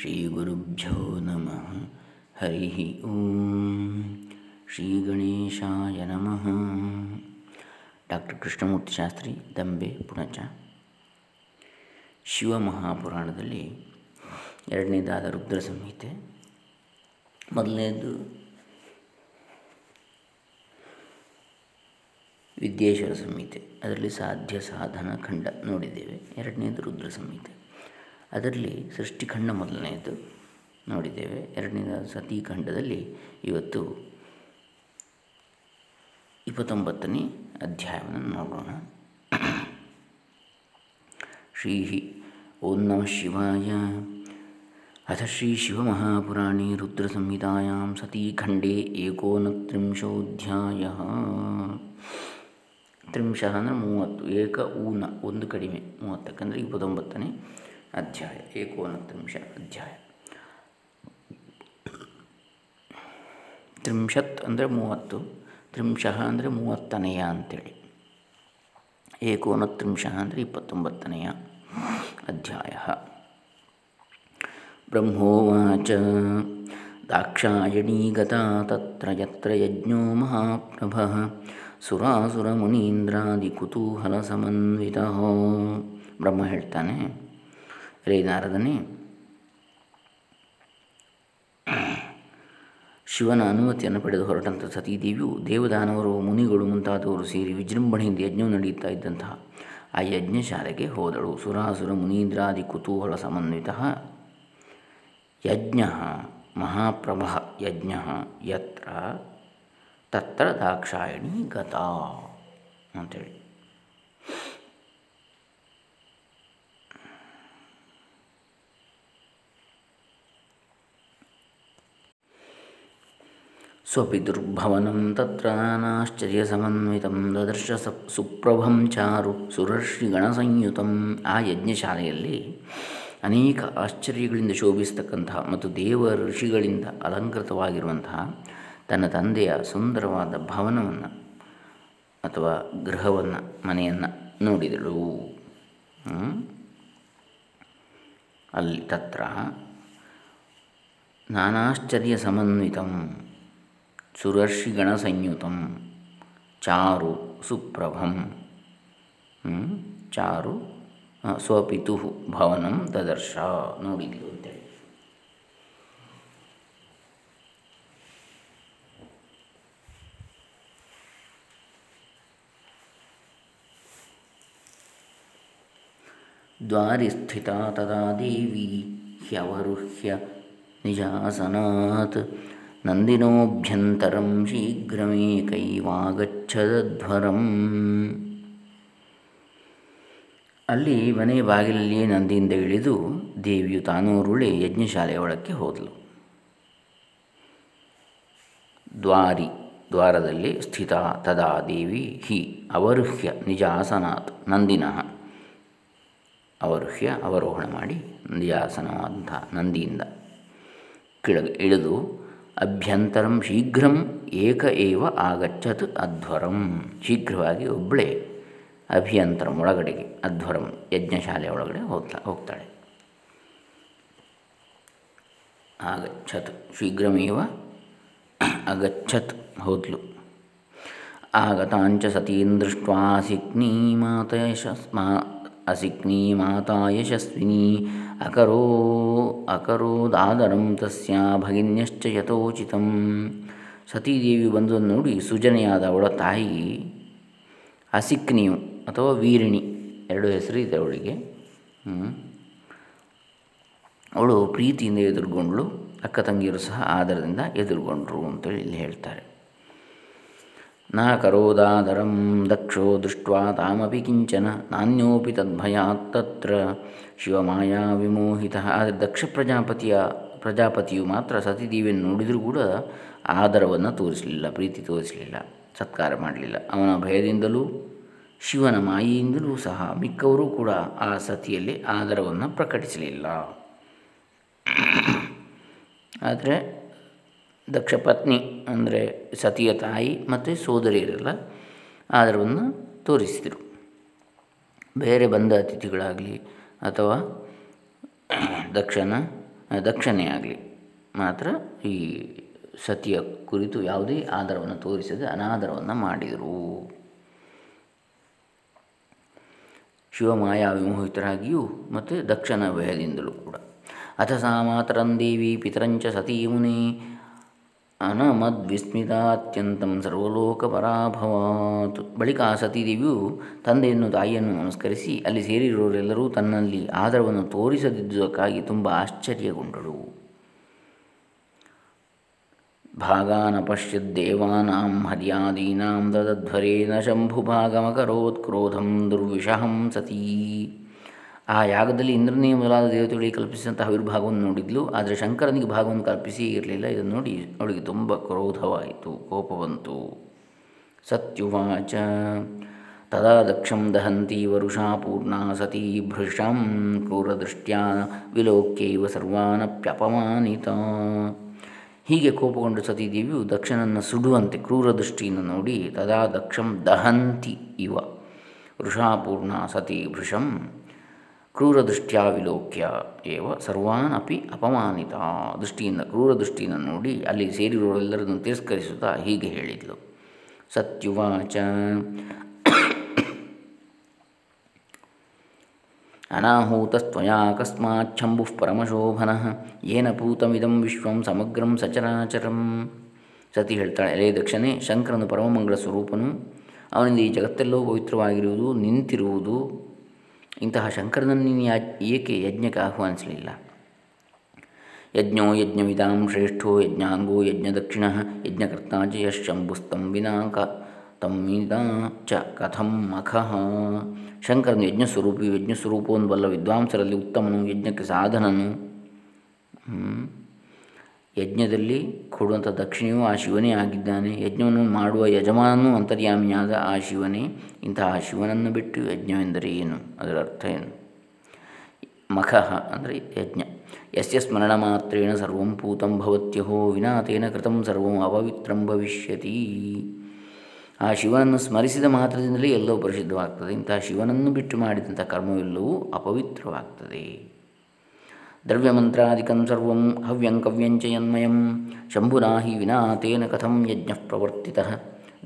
ಶ್ರೀ ಗುರುಭ್ಯೋ ನಮಃ ಹರಿ ಓಂ ಶ್ರೀ ಗಣೇಶಾಯ ನಮಃ ಡಾಕ್ಟರ್ ಕೃಷ್ಣಮೂರ್ತಿ ಶಾಸ್ತ್ರಿ ದಂಬೆ ಪುಣಚ ಶಿವಮಹಾಪುರಾಣದಲ್ಲಿ ಎರಡನೇದಾದ ರುದ್ರ ಸಂಹಿತೆ. ಮೊದಲನೇದು ವಿದ್ಯೇಶ್ವರ ಸಂಹಿತೆ. ಅದರಲ್ಲಿ ಸಾಧ್ಯ ಸಾಧನ ಖಂಡ ನೋಡಿದ್ದೇವೆ. ಎರಡನೇದು ರುದ್ರ ಸಂಹಿತೆ. ಅದರಲ್ಲಿ ಸೃಷ್ಟಿಖಂಡ ಮೊದಲನೆಯದು ನೋಡಿದ್ದೇವೆ. ಎರಡನೇದಾದ ಸತೀಖಂಡದಲ್ಲಿ ಇವತ್ತು ಇಪ್ಪತ್ತೊಂಬತ್ತನೇ ಅಧ್ಯಾಯವನ್ನು ನೋಡೋಣ. ಶ್ರೀ ಓಂ ನಮಃ ಶಿವಾಯ. ಅಥ ಶ್ರೀ ಶಿವಮಹಾಪುರಾಣೇ ರುದ್ರಸಂಹಿತಾಯಾಂ ಸತೀಖಂಡೇ ಏಕೋನತ್ರಿಂಶೋಧ್ಯಾಯ. ತ್ರಿಂಶ ಅಂದರೆ ಮೂವತ್ತು, ಏಕ, ಊನ, ಒಂದು ಕಡಿಮೆ ಮೂವತ್ತಕ್ಕಂದರೆ ಇಪ್ಪತ್ತೊಂಬತ್ತನೇ ಅಧ್ಯಾಯ ಏಕೋನತ್ರಿಂಶ ಅಧ್ಯಾಯ. ತ್ರಿಂಶತ್ ಅಂದರೆ ಮೂವತ್ತು, ತ್ರಿಂಶಃ ಅಂದರೆ ಮೂವತ್ತನೆಯ ಅಂಥೇಳಿ ಏಕೋನತ್ರಿಂಶಃ ಅಂದರೆ ಇಪ್ಪತ್ತೊಂಬತ್ತನೆಯ ಅಧ್ಯಾಯ. ಬ್ರಹ್ಮೋವಾಚ, ದಾಕ್ಷಾಯಣೀ ಗತಾ ತತ್ರ ಯತ್ರ ಯಜ್ಞೋ ಮಹಾಪ್ರಭಃ, ಸುರಾಸುರಮುನೀಂದ್ರಾದಿ ಕುತೂಹಲ ಸಮನ್ವಿತ ಬ್ರಹ್ಮ ಹೇಳ್ತಾನೆ ರೇ ನಾರದನೇ ಶಿವನ ಅನುಮತಿಯನ್ನು ಪಡೆದು ಹೊರಟಂಥ ಸತೀದೇವಿಯು ದೇವದಾನವರು ಮುನಿಗಳು ಮುಂತಾದವರು ಸೇರಿ ವಿಜೃಂಭಣೆಯಿಂದ ಯಜ್ಞವು ನಡೆಯುತ್ತಾ ಇದ್ದಂತಹ ಆ ಯಜ್ಞಶಾಲೆಗೆ ಹೋದಳು. ಸುರಾಸುರ ಮುನೀಂದ್ರಾದಿ ಕುತೂಹಲ ಸಮನ್ವಿತ. ಯಜ್ಞ ಮಹಾಪ್ರಭ ಯಜ್ಞ ಯತ್ರ ತತ್ರ ದಾಕ್ಷಾಯಣಿ ಗತಾ ಅಂತೇಳಿ. ಸ್ವಪಿತುರ್ಭವನಂ ತತ್ರ ನಾನಾಶ್ಚರ್ಯಸಮನ್ವಿತಂ ದದರ್ಶ ಸ ಸುಪ್ರಭಂ ಚಾರು ಸುರರ್ಷಿಗಣಸಂಯುತಂ ಆ ಯಜ್ಞಶಾಲೆಯಲ್ಲಿ ಅನೇಕ ಆಶ್ಚರ್ಯಗಳಿಂದ ಶೋಭಿಸ್ತಕ್ಕಂತಹ ಮತ್ತು ದೇವ ಋಷಿಗಳಿಂದ ಅಲಂಕೃತವಾಗಿರುವಂತಹ ತನ್ನ ತಂದೆಯ ಸುಂದರವಾದ ಭವನವನ್ನು ಅಥವಾ ಗೃಹವನ್ನು, ಮನೆಯನ್ನು ನೋಡಿದಳು. ಅಲ್ಲಿ ತತ್ರ ನಾನಾಶ್ಚರ್ಯ ಸಮನ್ವಿತಂ ಸುರರ್ಷಿಗಣಸಂಯುತಂ ಚಾರು ಸುಪ್ರಭಂ. ಚಾರು ಸ್ವಪಿತು ಭವನಂ ದದರ್ಶ. ನೋಡಿದ್ಲು ಅಂತೇಳಿ ದ್ವಾರಿಸ್ಥಿತ ತದಾ ದೇವಿ ಹ್ಯವರುಹ್ಯ ನಿಜಾಸನಾತ್. ನಂದಿನೋಭ್ಯಂತರಂ ಶೀಘ್ರಮೇಕೈವಾಗಚ್ಚದಧ್ವರಂ ಅಲ್ಲಿ ಮನೆಯ ಬಾಗಿಲಲ್ಲಿಯೇ ನಂದಿಯಿಂದ ಇಳಿದು ದೇವಿಯು ತಾನೂರುಳಿ ಯಜ್ಞಶಾಲೆಯ ಒಳಕ್ಕೆ ಹೋದಳು. ದ್ವಾರಿ ದ್ವಾರದಲ್ಲಿ ಸ್ಥಿತ ತದಾ ದೇವಿ ಹಿ ಅವರುಹ್ಯ ನಿಜ ಆಸನಾತ್ ನಂದಿನಃ. ಅವರುಹ್ಯ ಅವರೋಹಣ ಮಾಡಿ ನಿಜಾಸನವಾದಂಥ ನಂದಿಯಿಂದ ಕೆಳಗೆ ಇಳಿದು ಅಭ್ಯಂತರಂ ಶೀಘ್ರಂ ಏಕ ಏವ ಆಗಚ್ಚತ್ ಅಧ್ವರಂ. ಶೀಘ್ರವಾಗಿ ಒಬ್ಬಳೇ ಅಭಿಯಂತರಂ ಒಳಗಡೆಗೆ, ಅಧ್ವರಂ ಯಜ್ಞಶಾಲೆ ಒಳಗಡೆ ಹೋಗ್ತಾ, ಹೋಗ್ತಾಳೆ. ಆಗಚ್ಚತ್, ಶೀಘ್ರಮೇವ ಅಗಚ್ಚತ್ ಹೋದ್ಲು. ಆಗತಾಂಚ ಸತೀನ್ ದೃಷ್ಟ್ವಾ ಸಿಕ್ನೀ ಮಾತ ಯಶಸ್ಮಾ ಅಸಿಕ್ನೀ ಮಾತಾ ಯಶಸ್ವಿನಿ ಅಕರೋ ಅಕರೋದಾದರಂ ತಸ್ಯ ಭಗಿನ್ಯಶ್ಚ ಯಥೋಚಿತಂ ಸತೀದೇವಿ ಬಂದು ನೋಡಿ ಸುಜನೆಯಾದ ಅವಳ ತಾಯಿ ಅಸಿಕ್ನಿಯು ಅಥವಾ ವೀರಿಣಿ ಎರಡು ಹೆಸರು ಇದೆ ಅವಳಿಗೆ. ಅವಳು ಪ್ರೀತಿಯಿಂದ ಎದುರುಗೊಂಡಳು, ಅಕ್ಕ ತಂಗಿಯರು ಸಹ ಆದರದಿಂದ ಎದುರುಗೊಂಡರು ಅಂತೇಳಿ ಇಲ್ಲಿ ಹೇಳ್ತಾರೆ. ಕರೋದಾದರಂ ದಕ್ಷೋ ದೃಷ್ಟ್ವಾ ತಾಮಪಿ ಕಿಂಚನ ನಾನ್ಯೋಪಿ ತದ್ಭಯಾತ್ ತತ್ರ ಶಿವಮಾಯಾ ವಿಮೋಹಿತ ಆದರೆ ದಕ್ಷ ಪ್ರಜಾಪತಿಯ ಪ್ರಜಾಪತಿಯು ಮಾತ್ರ ಸತೀದೇವಿಯನ್ನು ನೋಡಿದರೂ ಕೂಡ ಆದರವನ್ನು ತೋರಿಸಲಿಲ್ಲ, ಪ್ರೀತಿ ತೋರಿಸಲಿಲ್ಲ, ಸತ್ಕಾರ ಮಾಡಲಿಲ್ಲ. ಅವನ ಭಯದಿಂದಲೂ, ಶಿವನ ಮಾಯೆಯಿಂದಲೂ ಸಹ ಮಿಕ್ಕವರೂ ಕೂಡ ಆ ಸತಿಯಲ್ಲಿ ಆದರವನ್ನು ಪ್ರಕಟಿಸಲಿಲ್ಲ. ಆದರೆ ದಕ್ಷ ಪತ್ನಿ ಅಂದರೆ ಸತಿಯ ತಾಯಿ ಮತ್ತು ಸೋದರಿಯರೆಲ್ಲ ಆದರವನ್ನು ತೋರಿಸಿದರು. ಬೇರೆ ಬಂದ ಅತಿಥಿಗಳಾಗಲಿ ಅಥವಾ ದಕ್ಷನ ದಕ್ಷಿಣೆ ಆಗಲಿ ಮಾತ್ರ ಈ ಸತಿಯ ಕುರಿತು ಯಾವುದೇ ಆಧಾರವನ್ನು ತೋರಿಸದೆ ಅನಾದರವನ್ನು ಮಾಡಿದರು. ಶಿವಮಾಯಾ ವಿಮೋಹಿತರಾಗಿಯೂ ಮತ್ತು ದಕ್ಷನ ಭಯದಿಂದಲೂ ಕೂಡ. ಅಥ ಸಾ ಮಾತರಂದೇವಿ ಪಿತರಂಚ ಸತೀ ಮುನಿ ಅನಮದ್ವಿಸ್ಮಿತಾತ್ಯಂತಂ ಸರ್ವಲೋಕ ಪರಾಭವಾತ್ ಬಳಿಕ ಆ ಸತೀದೇವಿಯು ತಂದೆಯನ್ನು ತಾಯಿಯನ್ನು ನಮಸ್ಕರಿಸಿ, ಅಲ್ಲಿ ಸೇರಿರುವವರೆಲ್ಲರೂ ತನ್ನಲ್ಲಿ ಆದರವನ್ನು ತೋರಿಸದಿದ್ದುದಕ್ಕಾಗಿ ತುಂಬ ಆಶ್ಚರ್ಯಗೊಂಡಳು ಭಾಗಾನಪಶ್ಯದ್ದೇವಾನಾಂ ಹರ್ಯಾದೀನಾಂ ದದಧ್ವರೇನ ಶಂಭುಭಾಗಮಕರೋತ್ಕ್ರೋಧಂ ದುರ್ವಿಷಹಂ ಸತೀ. ಆ ಯಾಗದಲ್ಲಿ ಇಂದ್ರನೇ ಮೊದಲಾದ ದೇವತೆಗಳಿಗೆ ಕಲ್ಪಿಸಿದಂತಹ ಆವಿರ್ಭಾಗವನ್ನು ನೋಡಿದ್ಲು. ಆದರೆ ಶಂಕರನಿಗೆ ಭಾಗವನ್ನು ಕಲ್ಪಿಸಿ ಇರಲಿಲ್ಲ. ಇದನ್ನು ನೋಡಿ ಅವಳಿಗೆ ತುಂಬ ಕ್ರೋಧವಾಯಿತು, ಕೋಪ ಬಂತು. ಸತ್ಯುವಾಚ. ತದಾ ದಕ್ಷಂ ದಹಂತಿ ವರುಷಾ ಪೂರ್ಣ ಸತೀ ಭೃಶಂ ಕ್ರೂರದೃಷ್ಟ್ಯಾ ವಿಲೋಕ್ಯೈವ ಸರ್ವಾನಪ್ಯಪಮಾನಿತ ಹೀಗೆ ಕೋಪಗೊಂಡ ಸತೀದೇವಿಯು ದಕ್ಷನನ್ನು ಸುಡುವಂತೆ ಕ್ರೂರ ದೃಷ್ಟಿಯನ್ನು ನೋಡಿ, ತದಾ ದಕ್ಷಂ ದಹಂತಿ ಇವ ವೃಷಾಪೂರ್ಣ ಸತಿ ಭೃಶಂ ಕ್ರೂರದೃಷ್ಟ್ಯಾ ವಿಲೋಕ್ಯ ಏವ ಸರ್ವಾನ್ ಅಪಿ ಅಪಮಾನಿತ. ದೃಷ್ಟಿಯಿಂದ ಕ್ರೂರ ದೃಷ್ಟಿಯನ್ನು ನೋಡಿ ಅಲ್ಲಿ ಸೇರಿರುವವರೆಲ್ಲರನ್ನು ತಿರಸ್ಕರಿಸುತ್ತಾ ಹೀಗೆ ಹೇಳಿದ್ಲು. ಸತ್ಯುವಾಚ. ಅನಾಹೂತಸ್ತ್ವಯಾ ಅಕಸ್ಮಾಚ್ಛಂಭುಃ ಪರಮಶೋಭನಃ ಏನ ಪೂತಮಿದಂ ವಿಶ್ವಂ ಸಮಗ್ರಂ ಸಚರಾಚರಂ. ಸತಿ ಹೇಳ್ತಾಳೆ, ಎಲೆ ದಕ್ಷನೇ ಶಂಕರನು ಪರಮಮಂಗಳ ಸ್ವರೂಪನು, ಅವನಿಂದ ಈ ಜಗತ್ತೆಲ್ಲೋ ಪವಿತ್ರವಾಗಿರುವುದು, ನಿಂತಿರುವುದು ಇಂತಹ ಶಂಕರನನ್ನು ನೀನು ಏಕೆ ಯಜ್ಞಕ್ಕೆ ಆಹ್ವಾನಿಸಲಿಲ್ಲ? ಯಜ್ಞೋ ಯಜ್ಞವಿದಾಂ ಶ್ರೇಷ್ಠೋ ಯಜ್ಞಾಂಗೋ ಯಜ್ಞದಕ್ಷಿಣ ಯಜ್ಞಕರ್ತಾ ಚ ಯಶಂಭುಸ್ತಂ ವಿನಾಕ ತಮ್ಮಿದ ಚ ಕಥಂ ಮಖಃ. ಶಂಕರನು ಯಜ್ಞಸ್ವರೂಪಿ ಯಜ್ಞಸ್ವರೂಪವನ್ನು ಬಲ್ಲ ವಿದ್ವಾಂಸರಲ್ಲಿ ಉತ್ತಮನು, ಯಜ್ಞಕ್ಕೆ ಸಾಧನನು. ಯಜ್ಞದಲ್ಲಿ ಕೊಡುವಂಥ ದಕ್ಷಿಣೆಯೂ ಆ ಶಿವನೇ ಆಗಿದ್ದಾನೆ. ಯಜ್ಞವನ್ನು ಮಾಡುವ ಯಜಮಾನನೂ ಅಂತರ್ಯಾಮಿಯಾದ ಆ ಶಿವನೇ. ಇಂತಹ ಶಿವನನ್ನು ಬಿಟ್ಟು ಯಜ್ಞವೆಂದರೆ ಏನು? ಅದರ ಅರ್ಥ ಏನು? ಮಖಃ ಅಂದರೆ ಯಜ್ಞ. ಯಸ್ಯ ಸ್ಮರಣ ಮಾತ್ರೇಣ ಸರ್ವಂ ಪೂತಂ ಭವತ್ಯಹೋ ವಿನಾತೇನ ಕೃತಂ ಸರ್ವಂ ಅಪವಿತ್ರಂ ಭವಿಷ್ಯತಿ. ಆ ಶಿವನನ್ನು ಸ್ಮರಿಸಿದ ಮಾತ್ರದಿಂದಲೇ ಎಲ್ಲವೂ ಪರಿಶುದ್ಧವಾಗ್ತದೆ. ಇಂತಹ ಶಿವನನ್ನು ಬಿಟ್ಟು ಮಾಡಿದಂಥ ಕರ್ಮವೆಲ್ಲವೂ ಅಪವಿತ್ರವಾಗ್ತದೆ. ಹವ್ಯಂ ಕವ್ಯಂಚ ಯನ್ಮಯಂ. ಶಂಭುನಾ ಹಿ ವಿನಾ ತೇನ ಕಥಂ ಯಜ್ಞ ಪ್ರವರ್ತಿತಃ.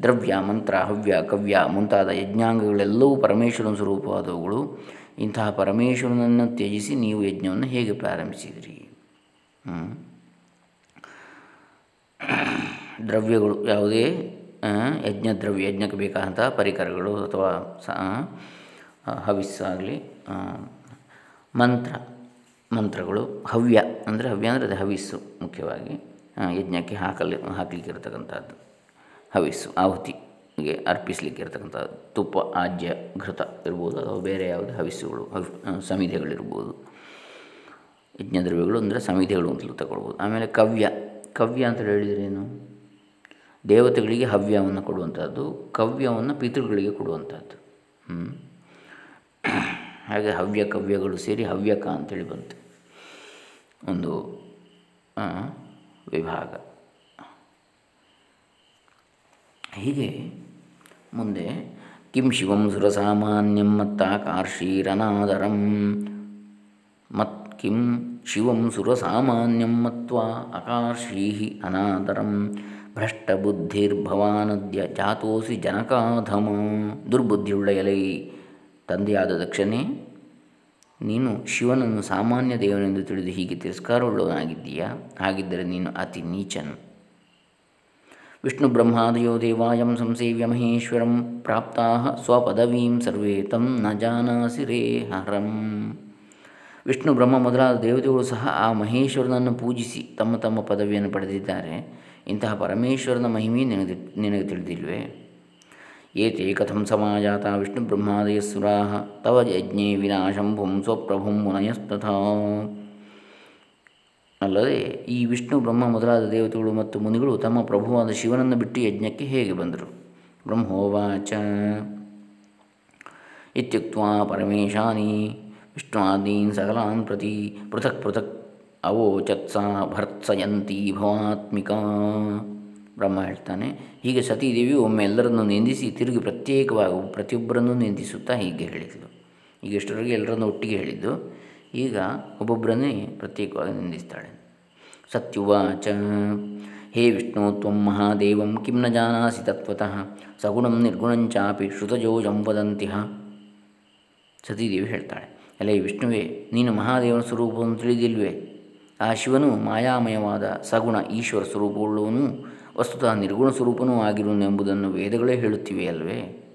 ದ್ರವ್ಯ, ಮಂತ್ರ, ಹವ್ಯ, ಕವ್ಯ ಮುಂತಾದ ಯಜ್ಞಾಂಗಗಳೆಲ್ಲವೂ ಪರಮೇಶ್ವರನ ಸ್ವರೂಪವಾದವುಗಳು. ಇಂತಹ ಪರಮೇಶ್ವರನನ್ನು ತ್ಯಜಿಸಿ ನೀವು ಯಜ್ಞವನ್ನು ಹೇಗೆ ಪ್ರಾರಂಭಿಸಿದಿರಿ? ದ್ರವ್ಯಗಳು ಯಾವುದೇ ಯಜ್ಞ ದ್ರವ್ಯ, ಯಜ್ಞಕ್ಕೆ ಬೇಕಾದಂತಹ ಪರಿಕರಗಳು ಅಥವಾ ಹವಿಸ್ಸಾಗಲಿ ಮಂತ್ರ. ಮಂತ್ರಗಳು, ಹವ್ಯ, ಅಂದರೆ ಹವ್ಯ ಅಂದರೆ ಅದು ಹವಿಸ್ಸು ಮುಖ್ಯವಾಗಿ ಯಜ್ಞಕ್ಕೆ ಹಾಕಲಿ, ಹಾಕಲಿಕ್ಕೆ ಇರತಕ್ಕಂಥದ್ದು ಹವಿಸ್ಸು, ಆಹುತಿಗೆ ಅರ್ಪಿಸಲಿಕ್ಕೆ ಇರತಕ್ಕಂಥದ್ದು ತುಪ್ಪ, ಆಜ್ಯ, ಘೃತ ಇರ್ಬೋದು, ಅಥವಾ ಬೇರೆ ಯಾವುದೇ ಹವಿಸ್ಸುಗಳು, ಹವಿ ಯಜ್ಞ ದ್ರವ್ಯಗಳು ಅಂದರೆ ಸಮಿಧೆಗಳು ಅಂತಲೂ ತಗೊಳ್ಬೋದು. ಆಮೇಲೆ ಕವ್ಯ ಕವ್ಯ ಅಂತ ಹೇಳಿದ್ರೇನು ದೇವತೆಗಳಿಗೆ ಹವ್ಯವನ್ನು ಕೊಡುವಂಥದ್ದು ಕವ್ಯವನ್ನು ಪಿತೃಗಳಿಗೆ ಕೊಡುವಂಥದ್ದು ಹಾಗೆ ಹವ್ಯ ಕವ್ಯಗಳು ಸೇರಿ ಹವ್ಯಕ ಅಂತೇಳಿ ಬಂತು. ಒಂದು ವಿಭಾಗ. ಹೀಗೆ ಮುಂದೆ ಕಿಂ ಶಿವಂ ಸುರಸಾಮಾನ್ಯಂ ಮತ್ತಾಕಾರ್ಷೀರನಾದರಂ ಮತ್ ಕಿಂ ಶಿವಂ ಸುರಸಾಮಾನ್ಯಂ ಮತ್ವ ಅಕಾರ್ಷೀ ಅನಾದರಂ. ಭ್ರಷ್ಟಬುದ್ಧಿರ್ಭವಾನದ್ಯ ಜಾತೋಸಿ ಜನಕಾಧಮ. ದುರ್ಬುದ್ಧಿಯುಳ್ಳ ಎಲೈ ತಂದೆಯಾದ ದಕ್ಷನೇ ನೀನು ಶಿವನನ್ನು ಸಾಮಾನ್ಯ ದೇವನೆಂದು ತಿಳಿದು ಹೀಗೆ ತಿರಸ್ಕಾರವುಳ್ಳವನಾಗಿದ್ದೀಯಾ? ಹಾಗಿದ್ದರೆ ನೀನು ಅತಿ ನೀಚನು. ವಿಷ್ಣು ಬ್ರಹ್ಮಾದಯೋ ದೇವಾಯಂ ಸಂಸೇವ್ಯ ಮಹೇಶ್ವರಂ ಪ್ರಾಪ್ತಾ ಸ್ವಪದವೀಂ ಸರ್ವೇ ತಂ ನ ಜಾನಾಸಿ ರೇ ಹರಂ. ವಿಷ್ಣು ಬ್ರಹ್ಮ ಮೊದಲಾದ ದೇವತೆಗಳು ಸಹ ಆ ಮಹೇಶ್ವರನನ್ನು ಪೂಜಿಸಿ ತಮ್ಮ ತಮ್ಮ ಪದವಿಯನ್ನು ಪಡೆದಿದ್ದಾರೆ. ಇಂತಹ ಪರಮೇಶ್ವರನ ಮಹಿಮೆ ನಿನಗೆ ನಿನಗೆ ತಿಳಿದಿಲ್ವೇ? ಏತೆ ಕಥಂ ಸಮಾಜಾತ ವಿಷ್ಣು ಬ್ರಹ್ಮಾದಯಸ್ಸುರಾ ತವ ಯಜ್ಞೆ ವಿನಾಶಂಭುಂ ಸ್ವಪ್ರಭುಂ ಮುನಯಸ್ತಥಾ ಅಲ್ಲದೆ ಈ ವಿಷ್ಣು ಬ್ರಹ್ಮ ಮೊದಲಾದ ದೇವತೆಗಳು ಮತ್ತು ಮುನಿಗಳು ತಮ್ಮ ಪ್ರಭುವಾದ ಶಿವನನ್ನು ಬಿಟ್ಟು ಯಜ್ಞಕ್ಕೆ ಹೇಗೆ ಬಂದರು? ಬ್ರಹ್ಮೋವಾಚ. ಇತ್ಯುಕ್ತ ಪರಮೇಶಾನಿ, ವಿಷ್ಣುವಾದೀನ್ ಸಕಲಾನ್ ಪ್ರತಿ ಪೃಥಕ್ ಪೃಥಕ್ ಅವೋಚತ್ಸ ಭರ್ತ್ಸಯಂತಿ ಭವಾತ್ಮಿಕಾ। ಬ್ರಹ್ಮ ಹೇಳ್ತಾನೆ, ಹೀಗೆ ಸತೀದೇವಿ ಒಮ್ಮೆ ಎಲ್ಲರನ್ನು ನಿಂದಿಸಿ ತಿರುಗಿ ಪ್ರತ್ಯೇಕವಾಗಿ ಪ್ರತಿಯೊಬ್ಬರನ್ನು ನಿಂದಿಸುತ್ತಾ ಹೀಗೆ ಹೇಳಿದ್ಲು. ಈಗ ಎಷ್ಟರವರೆಗೆ ಎಲ್ಲರನ್ನು ಒಟ್ಟಿಗೆ ಹೇಳಿದ್ದು? ಈಗ ಒಬ್ಬೊಬ್ಬರನ್ನೇ ಪ್ರತ್ಯೇಕವಾಗಿ ನಿಂದಿಸ್ತಾಳೆ. ಸತ್ಯುವಾಚ, ಹೇ ವಿಷ್ಣು, ತ್ವ ಮಹಾದೇವಂ, ಕಿಂ ನ ಜಾನಾಸಿ ತತ್ವತಃ, ಸಗುಣಂ ನಿರ್ಗುಣಂಚಾಪಿ ಶ್ರುತಜೋಜಂ ವದಂತಿಹ. ಸತೀದೇವಿ ಹೇಳ್ತಾಳೆ, ಅಲ್ಲೇ ವಿಷ್ಣುವೇ, ನೀನು ಮಹಾದೇವನ ಸ್ವರೂಪವನ್ನು ತಿಳಿದಿಲ್ವೇ? ಆ ಶಿವನು ಮಾಯಾಮಯವಾದ ಸಗುಣ ಈಶ್ವರ ಸ್ವರೂಪವುಳ್ಳವನು ವಸ್ತುತಃ ನಿರ್ಗುಣ ಸ್ವರೂಪನೂ ಎಂಬುದನ್ನು ವೇದಗಳೇ ಹೇಳುತ್ತಿವೆ ಅಲ್ವೇ?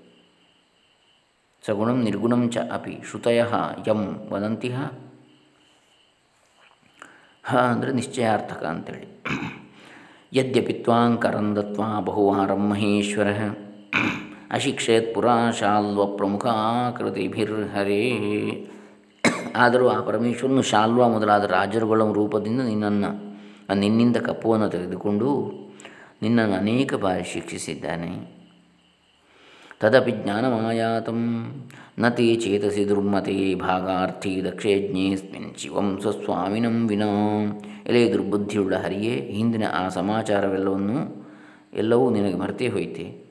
ಸಗುಣಂ ನಿರ್ಗುಣಂ ಚ ಅಪಿ ಶ್ರುತಯ ಯಂ ವದಂತಿ ಹ ಅಂದರೆ ನಿಶ್ಚಯಾರ್ಥಕ ಅಂತೇಳಿ. ಯದ್ಯಪಿ ತ್ವಾಂಕರಂದತ್ವ ಬಹುವಾರಂ ಮಹೇಶ್ವರ. ಅಶಿಕ್ಷೇತ್ ಪುರಾ ಶಾಲ್ವ ಪ್ರಮುಖಾಕೃತಿಭಿರ್ಹರೇ ಆದರೂ ಆ ಪರಮೇಶ್ವರನು ಶಾಲ್ವ ಮೊದಲಾದ ರಾಜರುಗಳ ರೂಪದಿಂದ ನಿನ್ನನ್ನು ನಿನ್ನಿಂದ ಕಪ್ಪುವನ್ನು ತೆಗೆದುಕೊಂಡು ನಿನ್ನನ್ನು ಅನೇಕ ಬಾರಿ ಶಿಕ್ಷಿಸಿದ್ದಾನೆ. ತದಪಿ ಜ್ಞಾನಮಾಯಾತಂ, ನ ತೇ ಚೇತಸಿ ದುರ್ಮತೆ ಭಾಗಾರ್ಥಿ ದಕ್ಷಯಜ್ಞೇಸ್ಮಿನ್ ಶಿವಂ ಸ್ವಸ್ವಾಮಿನಂ ವಿನಾ. ಎಲೆ ದುರ್ಬುದ್ಧಿಯುಳ್ಳ ಹರಿಯೇ ಹಿಂದಿನ ಆ ಸಮಾಚಾರವೆಲ್ಲವನ್ನು, ಎಲ್ಲವೂ ನಿನಗೆ ಮರೆತೇ ಹೋಯಿತೆ.